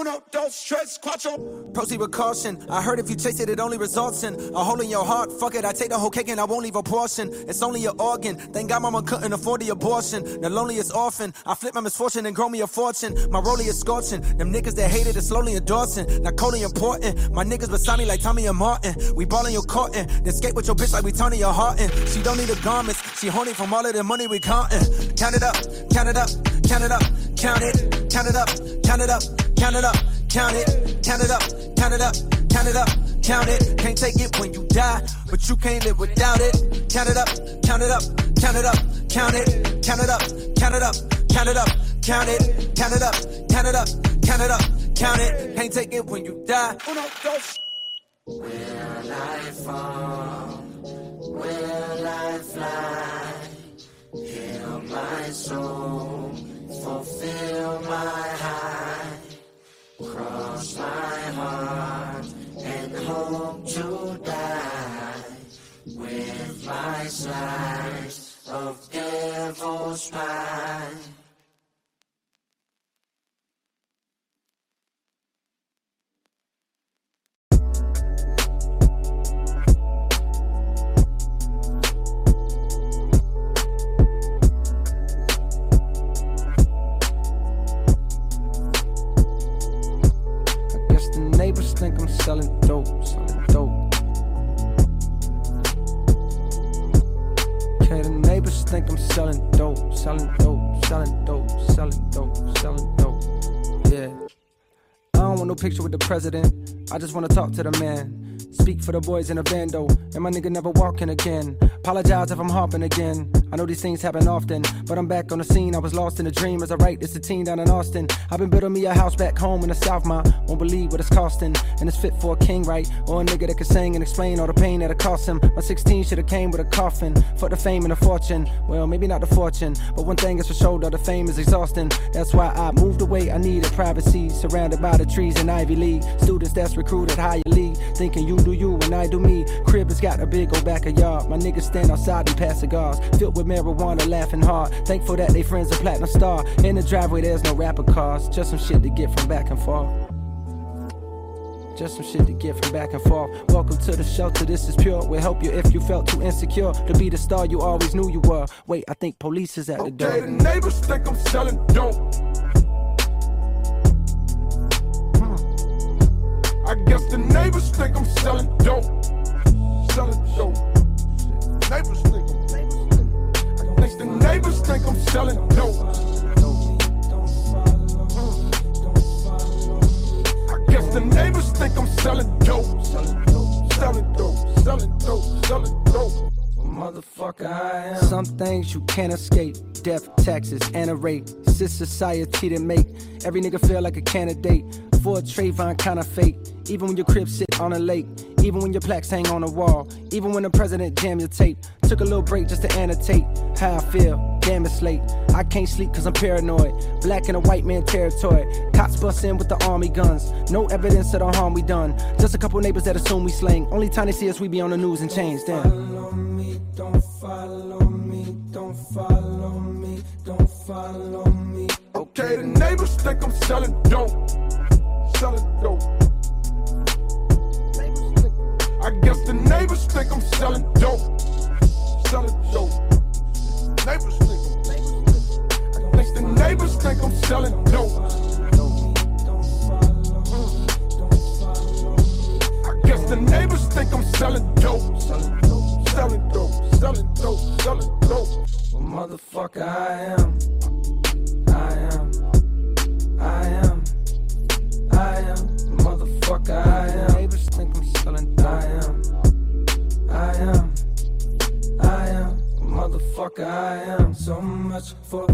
Uno, dos, tres, cuatro. Proceed with caution. I heard if you chase it, it only results in a hole in your heart. Fuck it, I take the whole cake and I won't leave a portion. It's only an organ. Thank God mama couldn't afford the abortion. The loneliest orphan. I flip my misfortune and grow me a fortune. My rollie is scorching. Them niggas that hated it slowly endorsing. Not coldly important. My niggas beside me like Tommy and Martin. We ballin' your courtin'. Then skate with your bitch like we Tony Hawkin'. She don't need the garments. She horny from all of the money we countin'. Count it up, count it up, count it up, count it, count it up, count it up, count it up, count it, count it up, count it up, count it up, count it. Can't take it when you die, but you can't live without it. Count it up, count it up, count it up, count it, count it up, count it up, count it up, count it, count it up, count it up, count it up, count it. Can't take it when you die. Will I fall? Will I fly? Heal my soul, fulfill my high. Cross my heart and hope to die with my slice of devil's pie. Picture with the president. I just wanna talk to the man. Speak for the boys in the bando, and my nigga never walking again. Apologize if I'm hopping again. I know these things happen often, but I'm back on the scene. I was lost in a dream as I write this a teen down in Austin. I've been building me a house back home in the South, ma. Won't believe what it's costing, and it's fit for a king, right? Or a nigga that can sing and explain all the pain that it cost him. My 16 should have came with a coffin. For the fame and the fortune. Well, maybe not the fortune, but one thing is for sure, though the fame is exhausting. That's why I moved away. I needed privacy, surrounded by the trees in Ivy League. Students that's recruited higher league, thinking you do you and I do me. Crib has got a big old back of yard. My niggas stand outside and pass cigars, filled with marijuana, laughing hard. Thankful that they friends a platinum star. In the driveway, there's no rapper cars, just some shit to get from back and forth. Just some shit to get from back and forth. Welcome to the shelter, this is pure. We'll help you if you felt too insecure to be the star you always knew you were. Wait, I think police is at the Okay, door. the neighbors think I'm selling dope. Hmm. I guess the neighbors think I'm selling dope. Selling dope. Neighbors neighbors think I'm selling dope. Guess the neighbors think I'm selling dope. Selling dope. Selling dope. Selling dope. Motherfucker, I am. Some things you can't escape. Death, taxes, and a rate. This society that make every nigga feel like a candidate for a Trayvon kind of fate. Even when your crib sit on a lake. Even when your plaques hang on a wall. Even when the president jam your tape. Took a little break just to annotate how I feel. Damn, it's late. I can't sleep cause I'm paranoid. Black in a white man territory. Cops bust in with the army guns. No evidence of the harm we done. Just a couple neighbors that assume we slang. Only time they see us, we be on the news and change. Damn. Follow me, don't follow me, don't follow me, don't follow me. Okay, the neighbors think I'm selling dope. Selling dope. I guess the neighbors think I'm selling dope. Selling dope. Neighbors think. I guess the neighbors think I'm selling dope. I guess the neighbors think I'm selling dope. Selling dope. Selling dope. Selling dope. Selling dope. Well, motherfucker, I am. Much for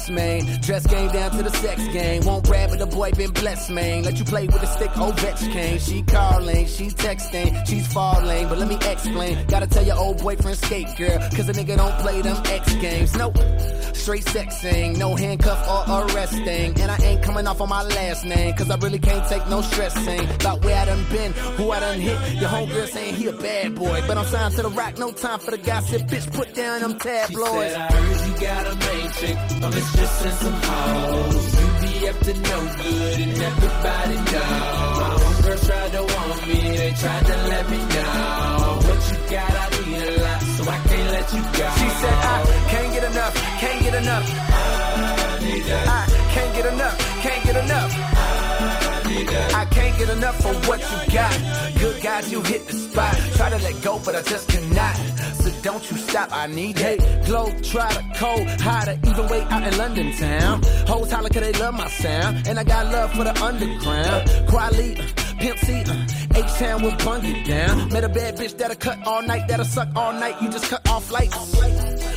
best, man. Dress game boy been blessed, man. Let you play with a stick, oh, Ovechkin. She calling, she texting, she's falling. But let me explain. Gotta tell your old boyfriend skate, girl. Cause a nigga don't play them X games. Nope. Straight sexing, no handcuff or arresting. And I ain't coming off on my last name. Cause I really can't take no stressing. About where I done been, who I done hit. Your homegirl saying he a bad boy. But I'm signed to the Roc, no time for the gossip. Bitch, put down them tabloids. She said, I heard you got a main chick, a mistress and some hoes. Be up to no good and everybody know. My homegirls tried to want me, they tried to let me know. What you got, I need a lot, so I can't let you go. She said, I can't get enough, can't get enough. I. I can't get enough, can't get enough. I. I can't get enough for what you got. Good guys, you hit the spot. Try to let go, but I just cannot. So don't you stop, I need it. Hey, glow, try to cold, hotter, even way out in London town. Hoes holler cause they love my sound. And I got love for the underground. Quali, Pimp C, uh, H-Town will bung down. Met a bad bitch that'll cut all night, that'll suck all night. You just cut off lights.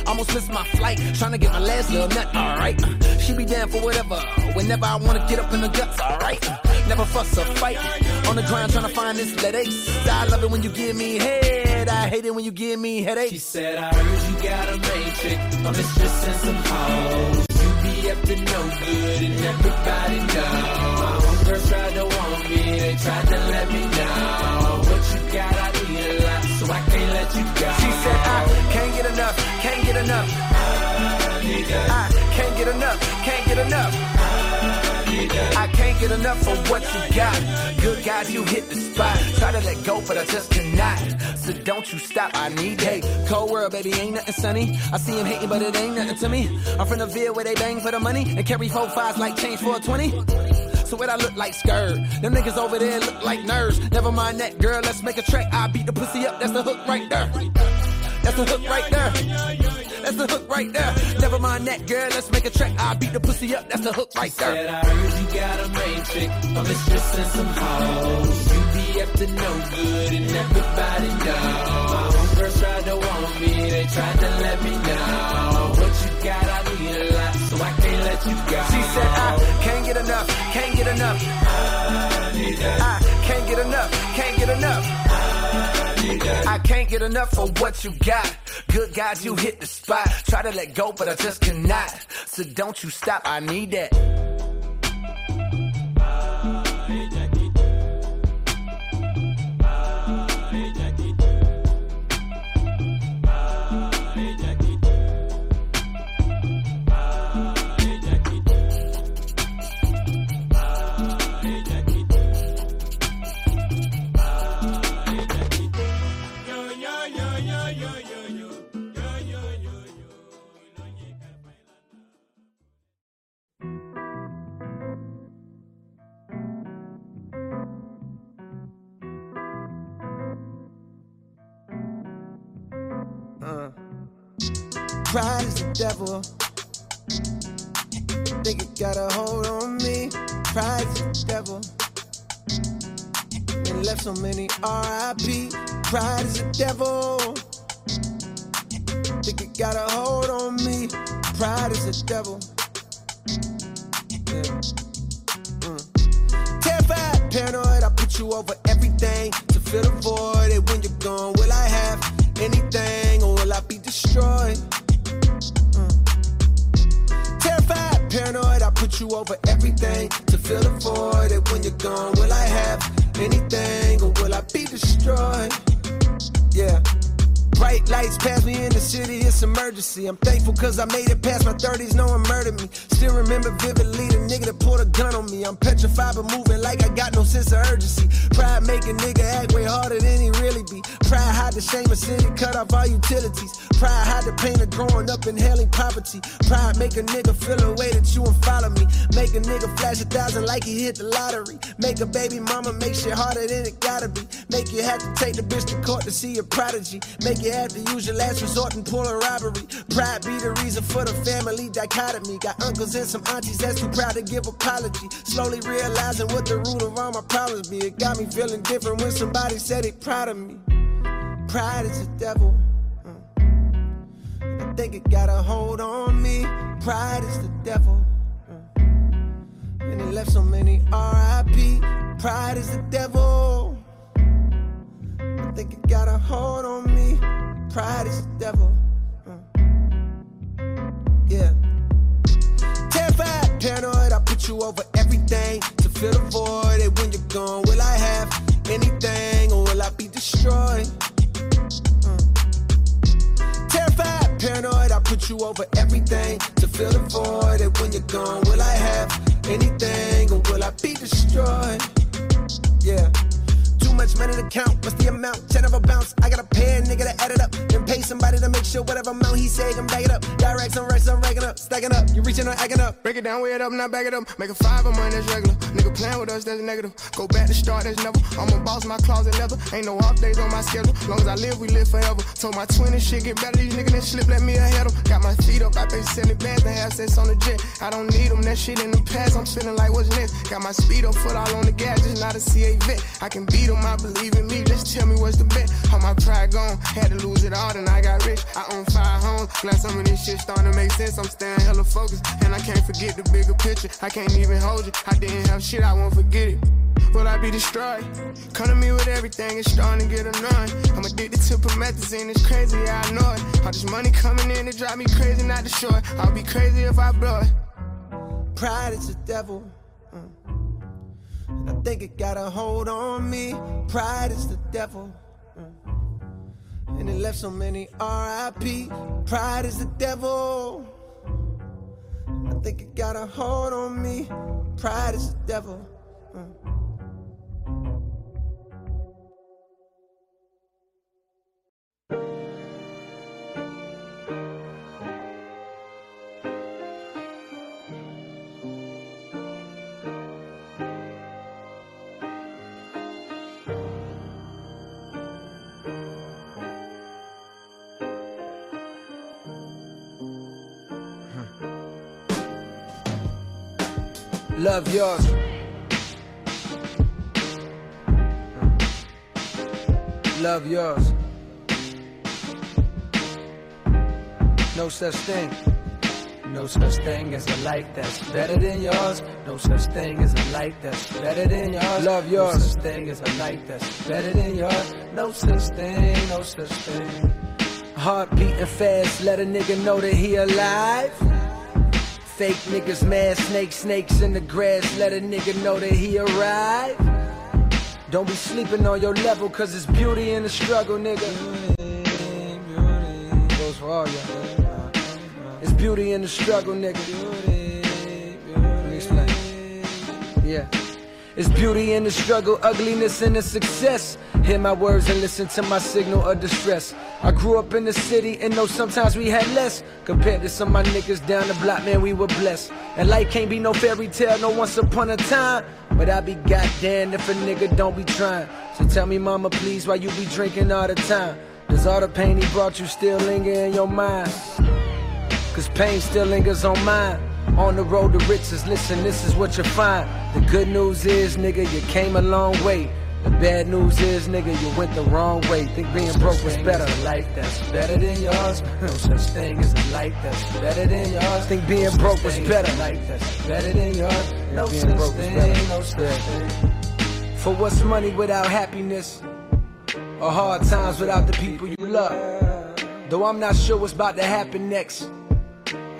Almost missed my flight, trying to get my last little nut, alright. She be down for whatever, whenever I wanna get up in the guts, alright. Never fuss or fight, on the ground trying to find this let ace. I love it when you give me head, I hate it when you give me She said, I heard you got a main a mistress and some hoes. You be up to no good and everybody know. My homegirls tried to want me, they tried to let me know. What you got, I need a lot, so I can't let you go. She said, I can't get enough, can't get enough. I. I can't get enough, can't get enough. I. I can't get enough for what you got. Good guys, you hit the spot. Try to let go, but I just cannot. So don't you stop, I need Hey, cold world, baby, ain't nothing sunny. I see him hating, but it ain't nothing to me. I'm from the Ville where they bang for the money and carry four fives like change for a 20. So what I look like skirt. Them niggas over there look like nerds. Never mind that, girl, let's make a track. I beat the pussy up, that's the hook right there. That's the hook right there. That's the hook right there. Never mind that, girl, let's make a track. I beat the pussy up, that's the hook right there. Said I heard you got a main chick, a mistress and some hoes. You be up to no good and everybody know. My homegirls tried to want me, they tried to let me know. What you got, I need a lot, so I can't let you go. She said, I can't get enough, can't get enough. I need that. I can't get enough, can't get enough. I. I can't get enough of what you got. Good guys, you hit the spot. Try to let go, but I just cannot. So don't you stop, I need that. Pride is the devil. Think it got a hold on me. Pride is the devil. And left so many RIP. Pride is the devil. Think it got a hold on me. Pride is the devil. Yeah. Mm. Terrified, paranoid, I put you over everything to fill the void. And when you're gone, you over everything to fill the void. And when you're gone, will I have anything or will I be destroyed? Yeah. Bright lights pass me in the city, it's emergency. I'm thankful cause I made it past my 30s, no one murdered me. Still remember vividly the nigga that pulled a gun on me. I'm petrified but moving like I got no sense of urgency. Pride make a nigga act way harder than he really be. Pride hide the shame of city, cut off all utilities. Pride hide the pain of growing up in hailing poverty. Pride make a nigga feel a way that you and follow me. Make a nigga flash a thousand like he hit the lottery. Make a baby mama make shit harder than it gotta be. Make you have to take the bitch to court to see a prodigy. Make you have to use your last resort and pull a robbery. Pride be the reason for the family dichotomy. Got uncles and some aunties that's too proud to give apology. Slowly realizing what the root of all my problems be. It got me feeling different when somebody said they proud of me. Pride is the devil. Think it got a hold on me. Pride is the devil. Uh. And it left so many RIP. Pride is the devil. I think it got a hold on me. Pride is the devil. Uh. Yeah. Terrified, paranoid, I put you over everything to fill the void. And when you're gone, will I have anything or will I be destroyed? Paranoid, I put you over everything to fill the void. And when you're gone, will I have anything or will I be destroyed? Yeah. Much money to count. What's the amount? Ten of a bounce. I gotta pay nigga to add it up. Then pay somebody to make sure whatever amount he say, I'm back it up. Directs, I'm racks, I'm racking up. Stacking up. You reaching or acting up. Break it down, weigh it up, not back it up. Make a five of mine, that's regular. Nigga playing with us, that's negative. Go back to start, that's never. I'm a boss, my closet leather. Ain't no off days on my schedule. Long as I live, we live forever. Told my twin and shit get better. These niggas that slip, let me ahead of. Got my feet up, I pay 70 bands to have sex on the jet. I don't need them, that shit in the past. I'm feeling like what's next. Got my speed up, foot all on the gas, just not a CA vet. I can beat them, I believe in me. Just tell me what's the bet. All my pride gone, had to lose it all, then I got rich. I own five homes. Glad some of this shit starting to make sense. I'm staying hella focused, and I can't forget the bigger picture. I can't even hold you. I didn't have shit, I won't forget it. Will I be destroyed? Come to me with everything, it's starting to get annoying. I'm addicted to promethazine, it's crazy, I know it. All this money coming in, it drive me crazy, not to show it. I'll be crazy if I blow it. Pride is the devil. I think it got a hold on me. Pride is the devil. Uh. And it left so many RIP. Pride is the devil. I think it got a hold on me. Pride is the devil. Love yours. Love yours. No such thing. No such thing as a life that's better than yours. No such thing as a life that's better than yours. Love yours. No such thing as a life that's better than yours. No such thing, no such thing. Heart beating fast, let a nigga know that he alive. Fake niggas, mad snakes, snakes in the grass. Let a nigga know that he arrived. Don't be sleeping on your level, cause it's beauty in the struggle, nigga. Goes for all y'all. It's beauty in the struggle, nigga. Let me explain. Yeah. It's beauty in the struggle, ugliness in the success. Hear my words and listen to my signal of distress. I grew up in the city and know sometimes we had less. Compared to some of my niggas down the block, man, we were blessed. And life can't be no fairy tale, no once upon a time. But I be goddamn if a nigga don't be trying. So tell me, mama, please, why you be drinking all the time? Does all the pain he brought you still linger in your mind? Cause pain still lingers on mine. On the road to riches, listen, this is what you find. The good news is, nigga, you came a long way. The bad news is, nigga, you went the wrong way. Think being broke was better. Life that's better than yours. No such thing as a life that's better than yours. Think being broke was better. Life that's better than yours. No such thing, no such thing. For what's money without happiness? Or hard times without the people you love? Though I'm not sure what's about to happen next.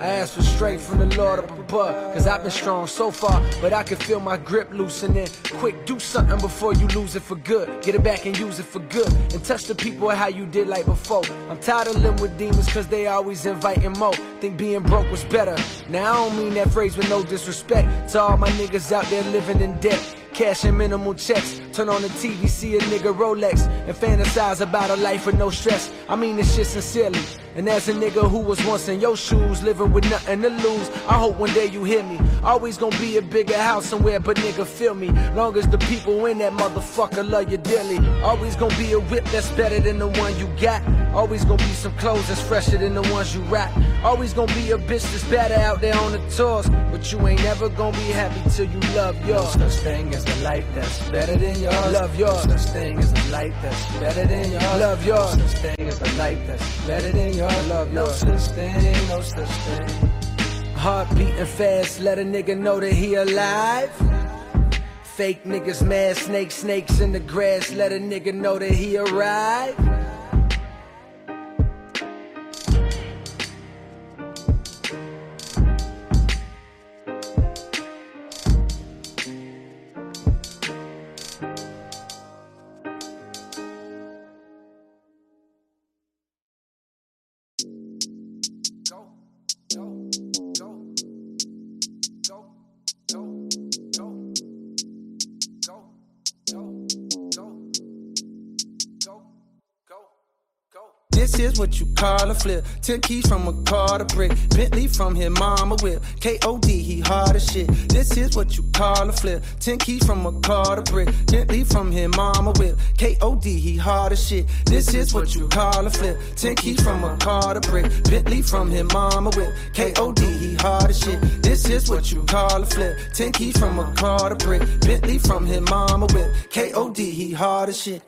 I ask for strength from the Lord up above. Cause I've been strong so far, but I can feel my grip loosening. Quick, do something before you lose it for good. Get it back and use it for good. And touch the people how you did like before. I'm tired of living with demons cause they always inviting more. Think being broke was better. Now I don't mean that phrase with no disrespect to all my niggas out there living in debt. Cashing minimal checks Turn on the TV, see a nigga Rolex, and fantasize about a life with no stress. I mean this shit sincerely. And as a nigga who was once in your shoes, living with nothing to lose, I hope one day you hear me. Always gonna be a bigger house somewhere, but nigga, feel me. Long as the people in that motherfucker love you dearly. Always gonna be a whip that's better than the one you got. Always gonna be some clothes that's fresher than the ones you rock. Always gonna be a bitch that's better out there on the tours. But you ain't never gonna be happy till you love yours. No such thing as a life that's better than yours. Love yours. No such thing as a life that's better than yours. Love yours. No such thing as a life that's better than yours. Love. No such thing. No such thing. Heart beating fast, let a nigga know that he alive. Fake niggas mad, snakes, snakes in the grass, let a nigga know that he arrived. This is what you call a flip. Ten keys from a car to brick. Bentley from his mama whip. K.O.D. he hard as shit. This is what you call a flip. Ten keys from a car to brick. Bentley from his mama whip. K.O.D. he hard as shit. This is what you call a flip. Ten keys from a car to brick. Bentley from his mama whip. K.O.D. he hard as shit. This is what you call a flip. Ten keys from a car to brick. Bentley from his mama whip. K.O.D. he hard as shit.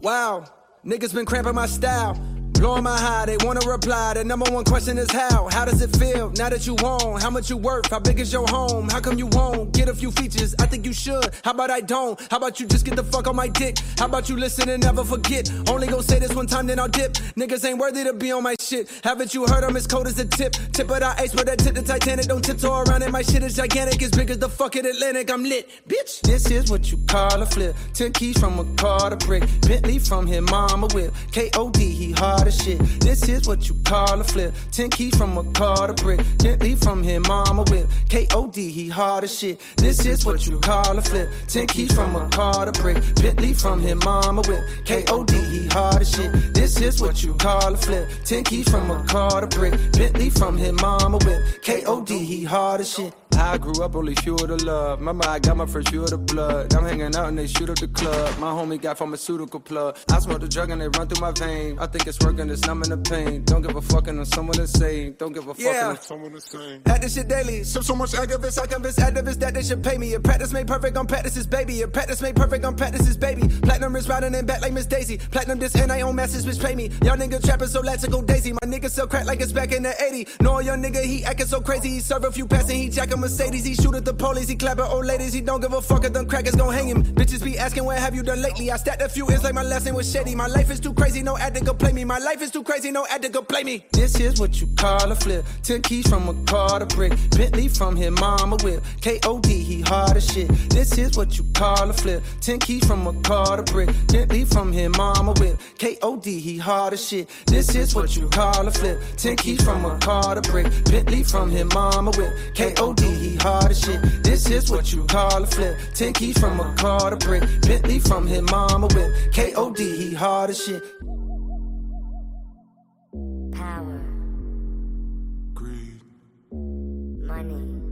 Wow. Niggas been cramping my style. Blowing my high, they wanna reply. The number one question is how? How does it feel now that you own? How much you worth? How big is your home? How come you won't get a few features? I think you should. How about I don't? How about you just get the fuck on my dick? How about you listen and never forget? Only go say this one time, then I'll dip. Niggas ain't worthy to be on my shit. Haven't you heard I'm as cold as a tip? Tip of the ice, but that tip the Titanic. Don't tiptoe around it. My shit is gigantic, as big as the fucking Atlantic. I'm lit, bitch. This is what you call a flip. Ten keys from a car to brick. Bentley from his mama whip. K.O.D. he hard as shit. This is what you call a flip. Ten keys from a car to brick. Bentley from his mama whip. K.O.D. he hard as shit. This is what you call a flip. Ten keys from a car to brick. Bentley from his mama whip. K.O.D. he hard as shit. This is what you call a flip. Ten keys from a car to brick. Bentley from his mama whip. K.O.D. he hard as shit. I grew up only fuel to love. Remember, I got my first fuel to blood. I'm hanging out and they shoot up the club. My homie got pharmaceutical plug. I smoke the drug and they run through my vein. I think it's working, it's numbing the pain. Don't give a fuck and I'm someone the same. Don't give a fuck Yeah. and someone the same. Had this shit daily. So so much activists, I convince activists that they should pay me. A practice made perfect on practices, baby. A practice made perfect on practices, baby. Platinum wrist riding in back like Miss Daisy. Platinum this and I own masters, bitch pay me. Y'all nigga trapping so let's go daisy. My nigga sell crack like it's back in the 80. No, your nigga, he acting so crazy. He serve a few passes, he jack a Mercedes. He shoot at the police, he clap at old ladies. He don't give a fuck if them crackers gon' hang him. Bitches be asking, what have you done lately? I stacked a few ends like my last name was Shady. My life is too crazy, no to go play me. My life is too crazy, no to go play me. This is what you call a flip. Ten keys from a car to brick. Bentley from his mama whip. K.O.D. he hard as shit. This is what you call a flip. Ten keys from a car to brick. Bentley from his mama whip. K.O.D. he hard as shit. This is what you call a flip. Ten keys from a car to brick. Bentley from his mama whip. K.O.D. he hard as shit. This is what you call a flip. Ten keys from a car to brick. Bentley from his mama whip. K.O.D. he hard as shit. Power. Greed. Money.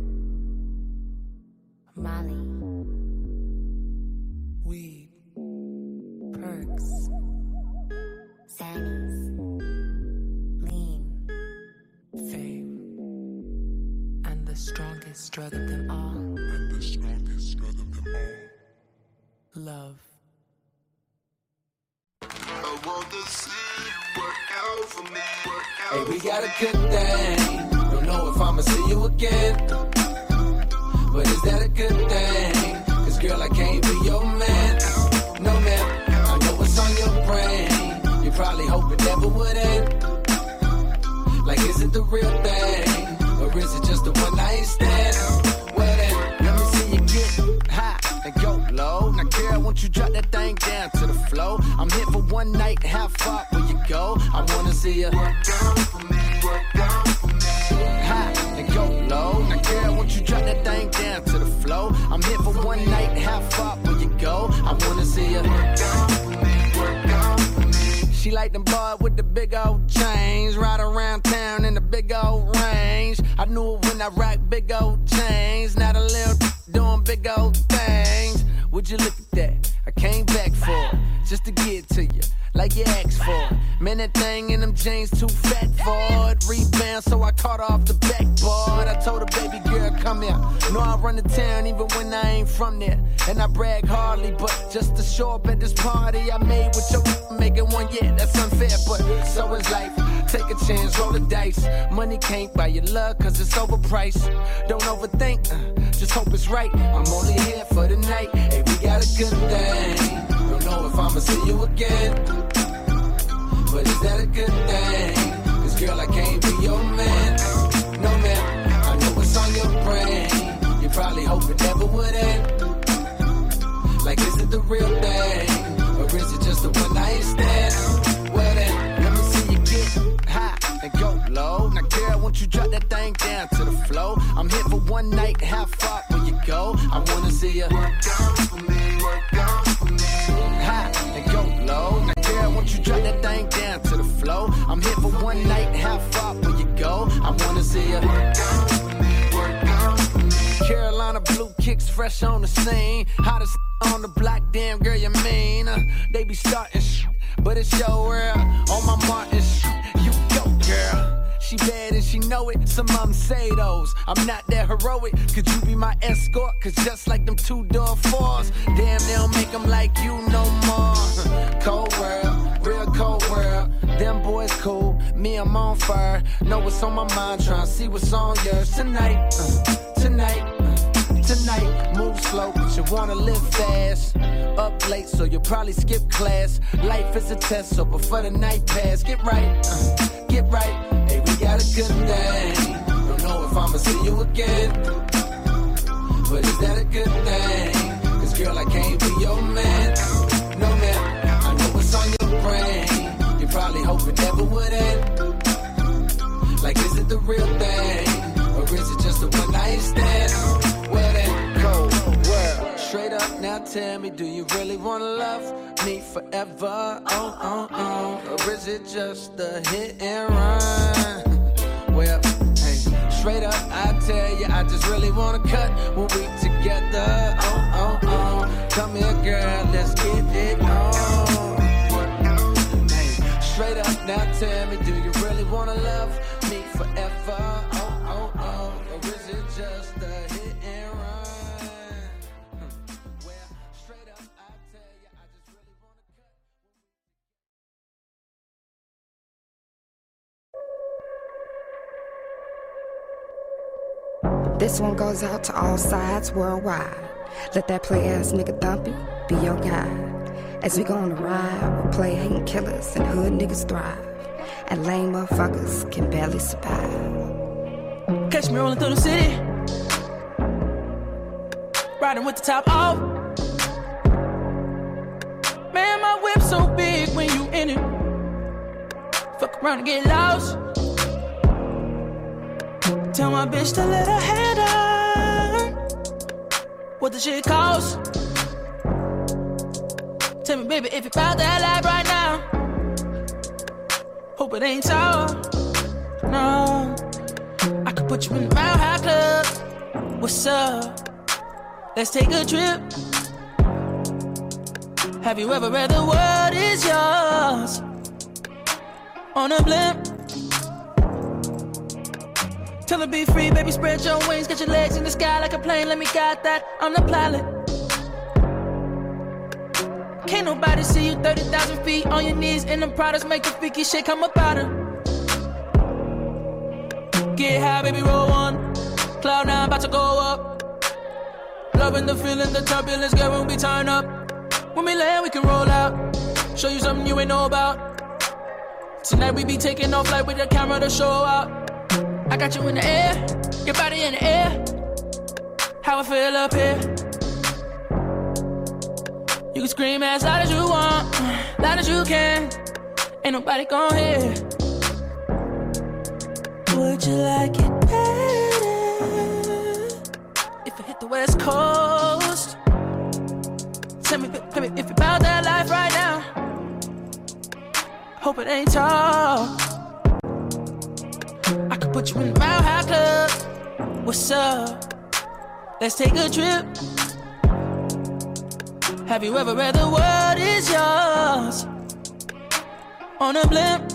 Molly. Weed. Perks. Sannies. Strongest drug of them all. And the strongest drug of them all. Love. I want to see you work out for me. Work out Hey, we for got a good thing. Don't know if I'ma see you again. But is that a good thing? Cause girl, I can't be your man. No man, I know what's on your brain. You probably hope it never would end. Like, is it the real thing? one night, how far will you go? I wanna see you work down for me, work down for me. High and go low. Girl, won't you drop that thing down to the flow? I'm here for one night, how far will you go? I wanna see you work down for me, work down for me. She like them boy with the big old chains, ride around town in the big old range. I knew it when I rocked big old chains. Not a little doing big old things. Would you look at that? I came back for it, just to get to you like you asked for. That thing in them jeans too fat for it. Rebound, so I caught off the backboard. I told her, baby girl, come here. Know I run the town even when I ain't from there. And I brag hardly, but just to show up at this party I made with your making one, yeah, that's unfair, but so is life. Take a chance, roll the dice. Money can't buy your love, cause it's overpriced. Don't overthink, uh, just hope it's right. I'm only here for the night. Hey, we got a good thing. Know if I'ma see you again. But is that a good thing? Cause girl, I can't be your man. No man, I know what's on your brain. You probably hope it never would end. Like, is it the real thing? Or is it just a one night stand? Well then, let me see you get high and go low. Now girl, won't you drop that thing down to the flow? I'm here for one night, how far will you go? I wanna see you work out for me, You drop that thing down to the flow? I'm here for one night, how far will you go? I wanna see you. Carolina blue kicks fresh on the scene. Hottest on the block, damn girl, you mean? Uh, they be starting sh- but it's your world. On my Martin sh- you go, girl. She bad and she know it. Some them say those. I'm not that heroic. Could you be my escort? Cause just like them two door fours, damn, they don't make them like you no more. Cold world, cold world. Them boys cool, me, I'm on fire. Know what's on my mind, tryna see what's on yours tonight. uh, tonight. uh, Tonight, move slow, but you wanna live fast. Up late, so you'll probably skip class. Life is a test, so before the night pass, get right, uh, get right. Hey, we got a good thing. Don't know if I'ma see you again, but is that a good thing? Cause girl, I can't be your man. Tell me, do you really wanna love me forever? Oh, oh, oh. Or is it just a hit and run? Well, hey, straight up I tell you, I just really wanna cut when we together. Oh, oh, oh. Come here, girl, let's get it on. Hey, straight up now tell me, do you really wanna love me forever? This one goes out to all sides worldwide. Let that play ass nigga Thumpy be your guide. As we go on the ride, we play hating killers and hood niggas thrive. And lame motherfuckers can barely survive. Catch me rolling through the city. Riding with the top off. Man, my whip so big when you in it. Fuck around and get lost. Tell my bitch to let her head down. What the shit cost? Tell me, baby, if you found that life right now. Hope it ain't sour. No. I could put you in the Mile High Club. What's up? Let's take a trip. Have you ever read the world is yours? On a blimp. Tell her be free, baby, spread your wings. Get your legs in the sky like a plane. Let me guide that. I'm the pilot. Can't nobody see you 30,000 feet on your knees. And the products make the freaky shit come up out her. Get high, baby, roll one. Cloud nine, about to go up. Loving the feeling, the turbulence, girl, when we turn up. When we land, we can roll out. Show you something you ain't know about. Tonight we be taking off like with the camera to show out. I got you in the air, your body in the air. How I feel up here. You can scream as loud as you want, loud as you can. Ain't nobody gon' hear. Would you like it better if I hit the West Coast? Tell me, tell me if you about that life right now. Hope it ain't tall. Put you in the Mile High Club. What's up? Let's take a trip. Have you ever read the world is yours? On a blimp.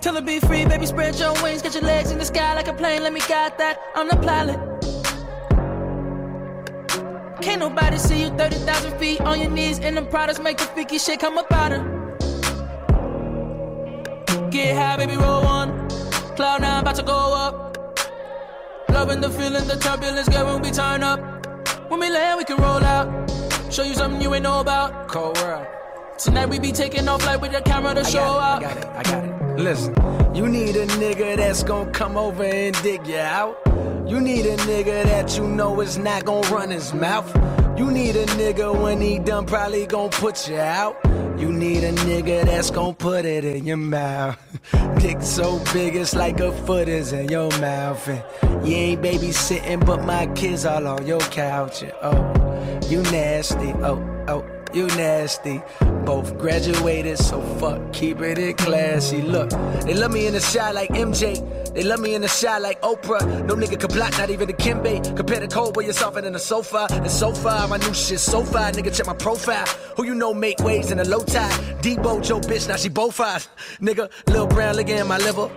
Tell her be free, baby, spread your wings, get your legs in the sky like a plane. Let me guide that. I'm the pilot. Can't nobody see you 30,000 feet on your knees and the products, make the freaky shit come up out her. Get high, baby, roll one. Cloud nine, about to go up. Loving the feeling, the turbulence, girl, when we turn up. When we land, we can roll out. Show you something you ain't know about. Cold world. Tonight we be taking off like with the camera to show up. I got it, I got it. Listen, you need a nigga that's gonna come over and dig you out. You need a nigga that you know is not gonna run his mouth. You need a nigga when he done probably gonna put you out. You need a nigga that's gonna put it in your mouth. Dick so big it's like a foot is in your mouth. And you ain't babysitting, but my kids all on your couch. And oh, you nasty. Oh, oh, you nasty. Both graduated, so fuck, keep it in classy. Look, they love me in the shot like MJ. They love me in the shot like Oprah. No nigga can block, not even the Kimbe. Compare the cold where you're softer than a sofa. And so far, my new shit so far. Nigga, check my profile. Who you know make waves in a low tide? Debo, Joe, bitch, now she both eyes. Nigga, little Brown licking in my liver.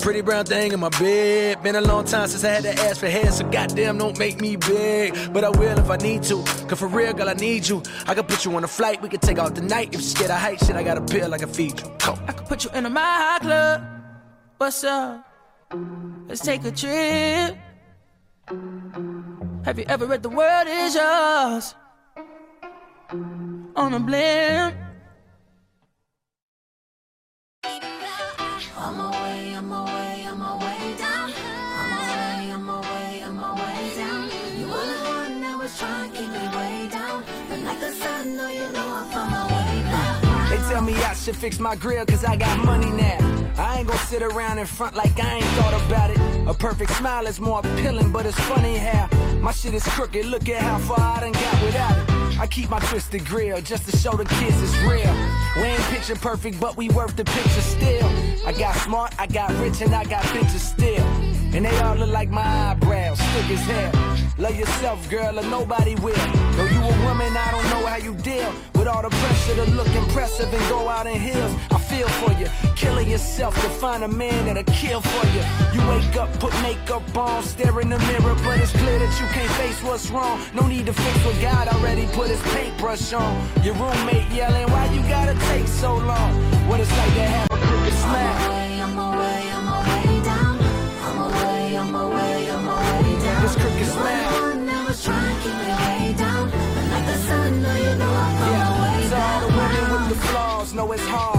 Pretty brown thing in my bed. Been a long time since I had to ask for hair, so goddamn don't make me big. But I will if I need to. Cause for real, girl, I need you. I can put you on a flight, we can take out the night. If you're scared of height, shit, I got a pill, I can feed you. Come. I could put you in a High Club. What's up? Let's take a trip. Have you ever read The World Is Yours? On a blimp. On my way, on my way, on my way down. On my way, on my way, on my way down. You were the one that was trying to keep me way down. And like the sun, no, you know I'm on my way back. They tell me I should fix my grill cause I got money now. I ain't gonna sit around in front like I ain't thought about it. A perfect smile is more appealing, but it's funny how my shit is crooked. Look at how far I done got without it. I keep my twisted grill just to show the kids it's real. We ain't picture perfect, but we worth the picture still. I got smart, I got rich, and I got bitches still. And they all look like my eyebrows, thick as hell. Love yourself, girl, or nobody will. Though you a woman, I don't know how you deal with all the pressure to look impressive and go out in heels. Feel for you, killing yourself to find a man that'll kill for you. You wake up, put makeup on, stare in the mirror, but it's clear that you can't face what's wrong. No need to fix what God already put his paintbrush on. Your roommate yelling, why you gotta take so long? What it's like to have a crooked smile. On my way, on my way down. This crooked smile. the one was trying to keep me way down. And like the sun, no, you know I'm on way To all the women with the flaws, know it's hard,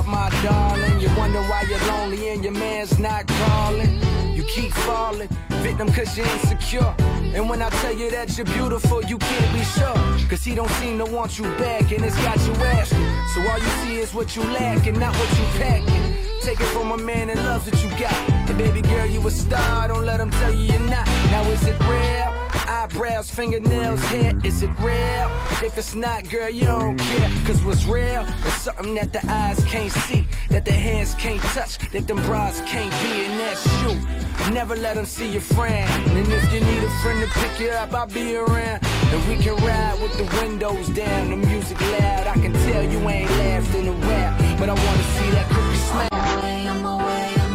your man's not calling. You keep falling, victim cause you're insecure. And when I tell you that you're beautiful, you can't be sure. Cause he don't seem to want you back and it's got you asking. So all you see is what you lack and not what you packing. Take it from a man that loves what you got. And baby girl, you a star, don't let him tell you you're not. Now is it real? Eyebrows, fingernails, hair, is it real? If it's not, girl, you don't care. Cause what's real is something that the eyes can't see, that the hands can't touch, that them bras can't be, and that's you. Never let them see your friend. And if you need a friend to pick you up, I'll be around. And we can ride with the windows down, the music loud. I can tell you ain't laughed in a while, but I wanna see that crooked smile. On my way, on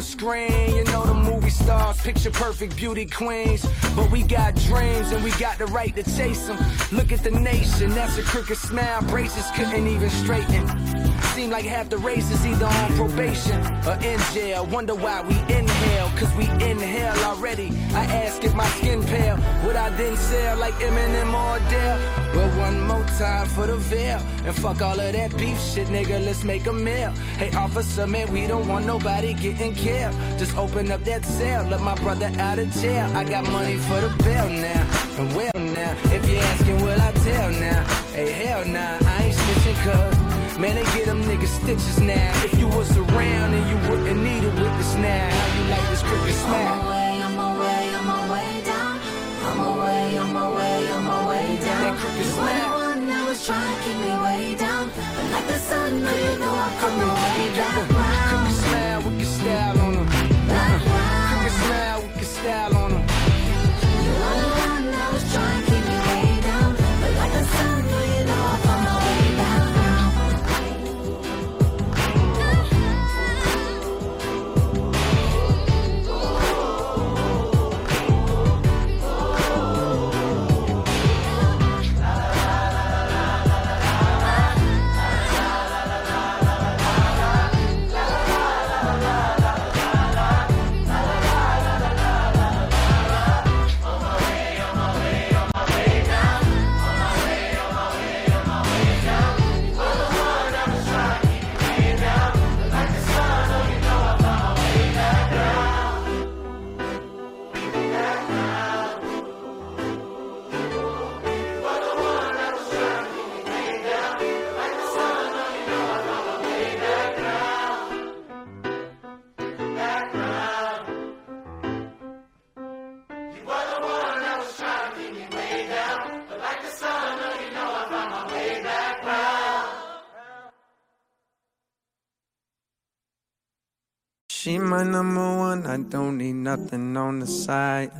the screen. You movie stars, picture perfect beauty queens. But we got dreams and we got the right to chase them. Look at the nation, that's a crooked smile. Braces couldn't even straighten. Seem like half the race is either on probation or in jail. Wonder why we inhale, cause we inhale already. I ask if my skin pale, would I then sell like Eminem or Adele? Well, one more time for the veil. And fuck all of that beef shit, nigga, let's make a meal. Hey, officer, man, we don't want nobody getting killed. Just open up that sale. Let my brother out of jail. I got money for the bail now. And well now, if you're asking, will I tell now? Hey, hell nah, I ain't snitching cuz. Man, they get them niggas stitches now. If you was around and you wouldn't need a witness now, how you like this crooked smack? I'm away, I'm away, I'm away down. I'm away, I'm away, I'm away down. That crooked You were the smack. one that was trying to keep me way down. But like the sun, you know I come away back my number one, I don't need nothing on the side.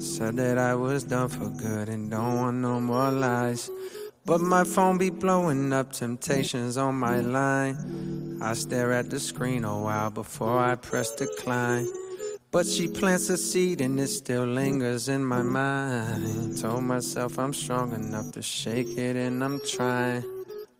Said that I was done for good and don't want no more lies. But my phone be blowing up temptations on my line. I stare at the screen a while before I press decline. But she plants a seed and it still lingers in my mind. Told myself I'm strong enough to shake it and I'm trying.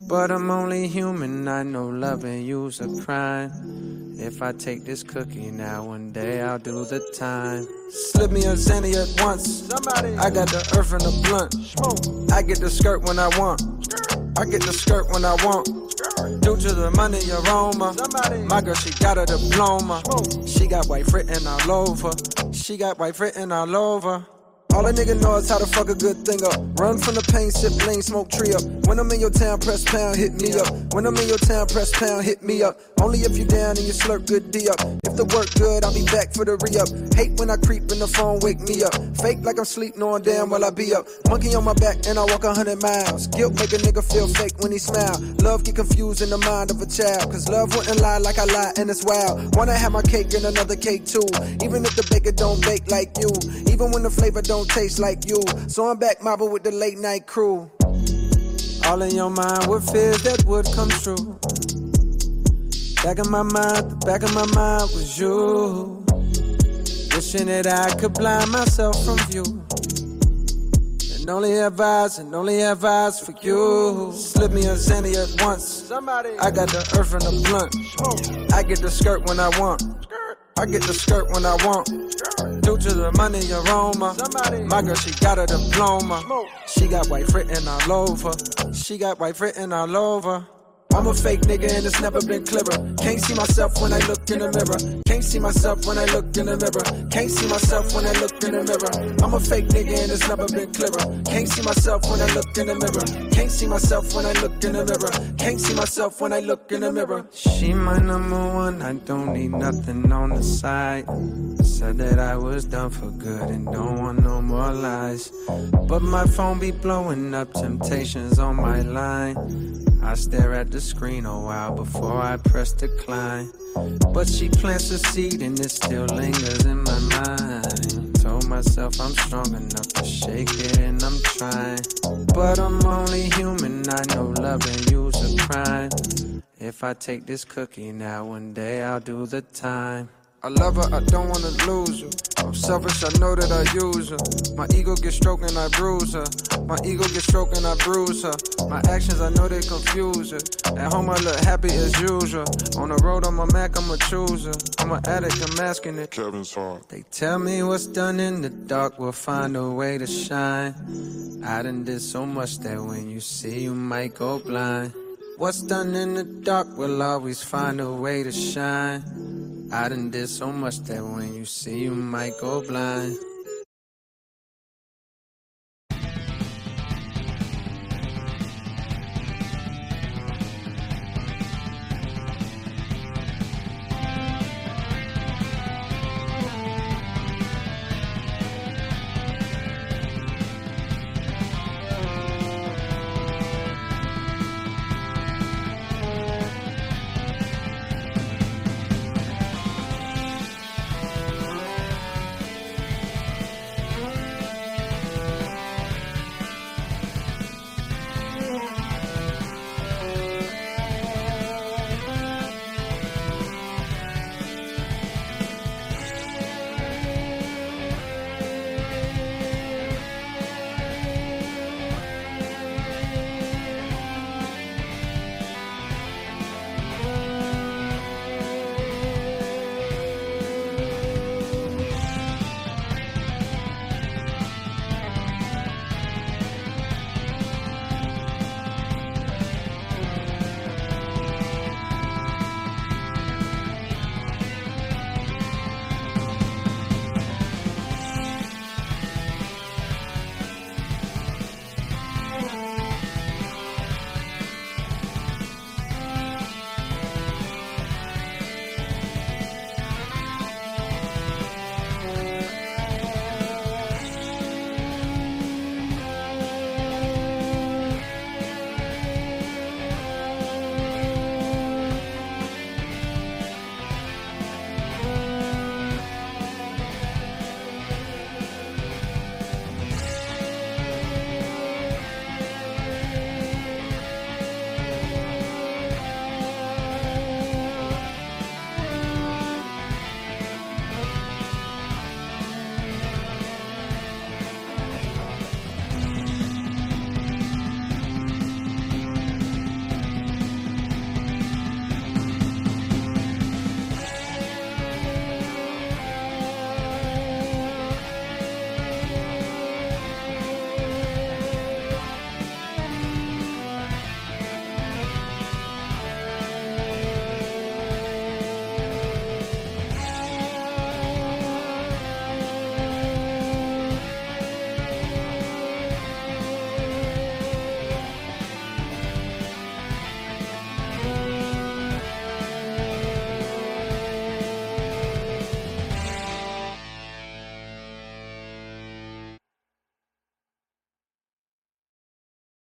But I'm only human, I know loving you's a crime. If I take this cookie now, one day I'll do the time. Slip me a Xanny at once. Somebody. I got the earth and the blunt. Smoke. I get the skirt when I want. Skirt. I get the skirt when I want. Skirt. Due to the money aroma. Somebody. My girl, she got a diploma. She got white written all over. She got white written all over. All a nigga know is how to fuck a good thing up. Run from the pain, sip lean, smoke tree up. When I'm in your town, press pound, hit me up. When I'm in your town, press pound, hit me up. Only if you down and you slurp good D up. If the work good, I'll be back for the re up. Hate when I creep in the phone, wake me up. Fake like I'm sleep, knowing damn well I be up. Monkey on my back and I walk a hundred miles. Guilt make a nigga feel fake when he smile. Love get confused in the mind of a child. Cause love wouldn't lie like I lie and it's wild. Wanna have my cake and another cake too. Even if the baker don't bake like you. Even when the flavor don't taste like you. So I'm back mobbing with the late night crew. All in your mind with fears that would come true. Back in my mind, the back of my mind was you. Wishing that I could blind myself from view. And only have eyes, and only have eyes for you. Slip me a Xanny at once. I got the earth and the blunt. I get the skirt when I want. I get the skirt when I want. Due to the money aroma. My girl, she got a diploma. She got white written all over. She got white written all over. I'm a fake nigga and it's never been clearer. Can't see myself when I look in the mirror. Can't see myself when I look in the mirror. Can't see myself when I look in the mirror. I'm a fake nigga and it's never been clearer. Can't see myself when I look in the mirror. Can't see myself when I look in the mirror. Can't see myself when I look in the mirror. She my number one, I don't need nothing on the side. Said that I was done for good and don't want no more lies. But my phone be blowing up temptations on my line. I stare at the screen a while before I press decline. But she plants a seed and it still lingers in my mind. Told myself I'm strong enough to shake it and I'm trying. But I'm only human, I know loving you's a crime. If I take this cookie now, one day I'll do the time. I love her, I don't wanna lose her. I'm selfish, I know that I use her. My ego gets stroked and I bruise her. My ego gets stroked and I bruise her. My actions, I know they confuse her. At home, I look happy as usual. On the road, I'm a Mac, I'm a chooser. I'm an addict, I'm masking it. Kevin's heart. They tell me what's done in the dark will find a way to shine. I done did so much that when you see, you might go blind. What's done in the dark will always find a way to shine. I done did so much that when you see you might go blind.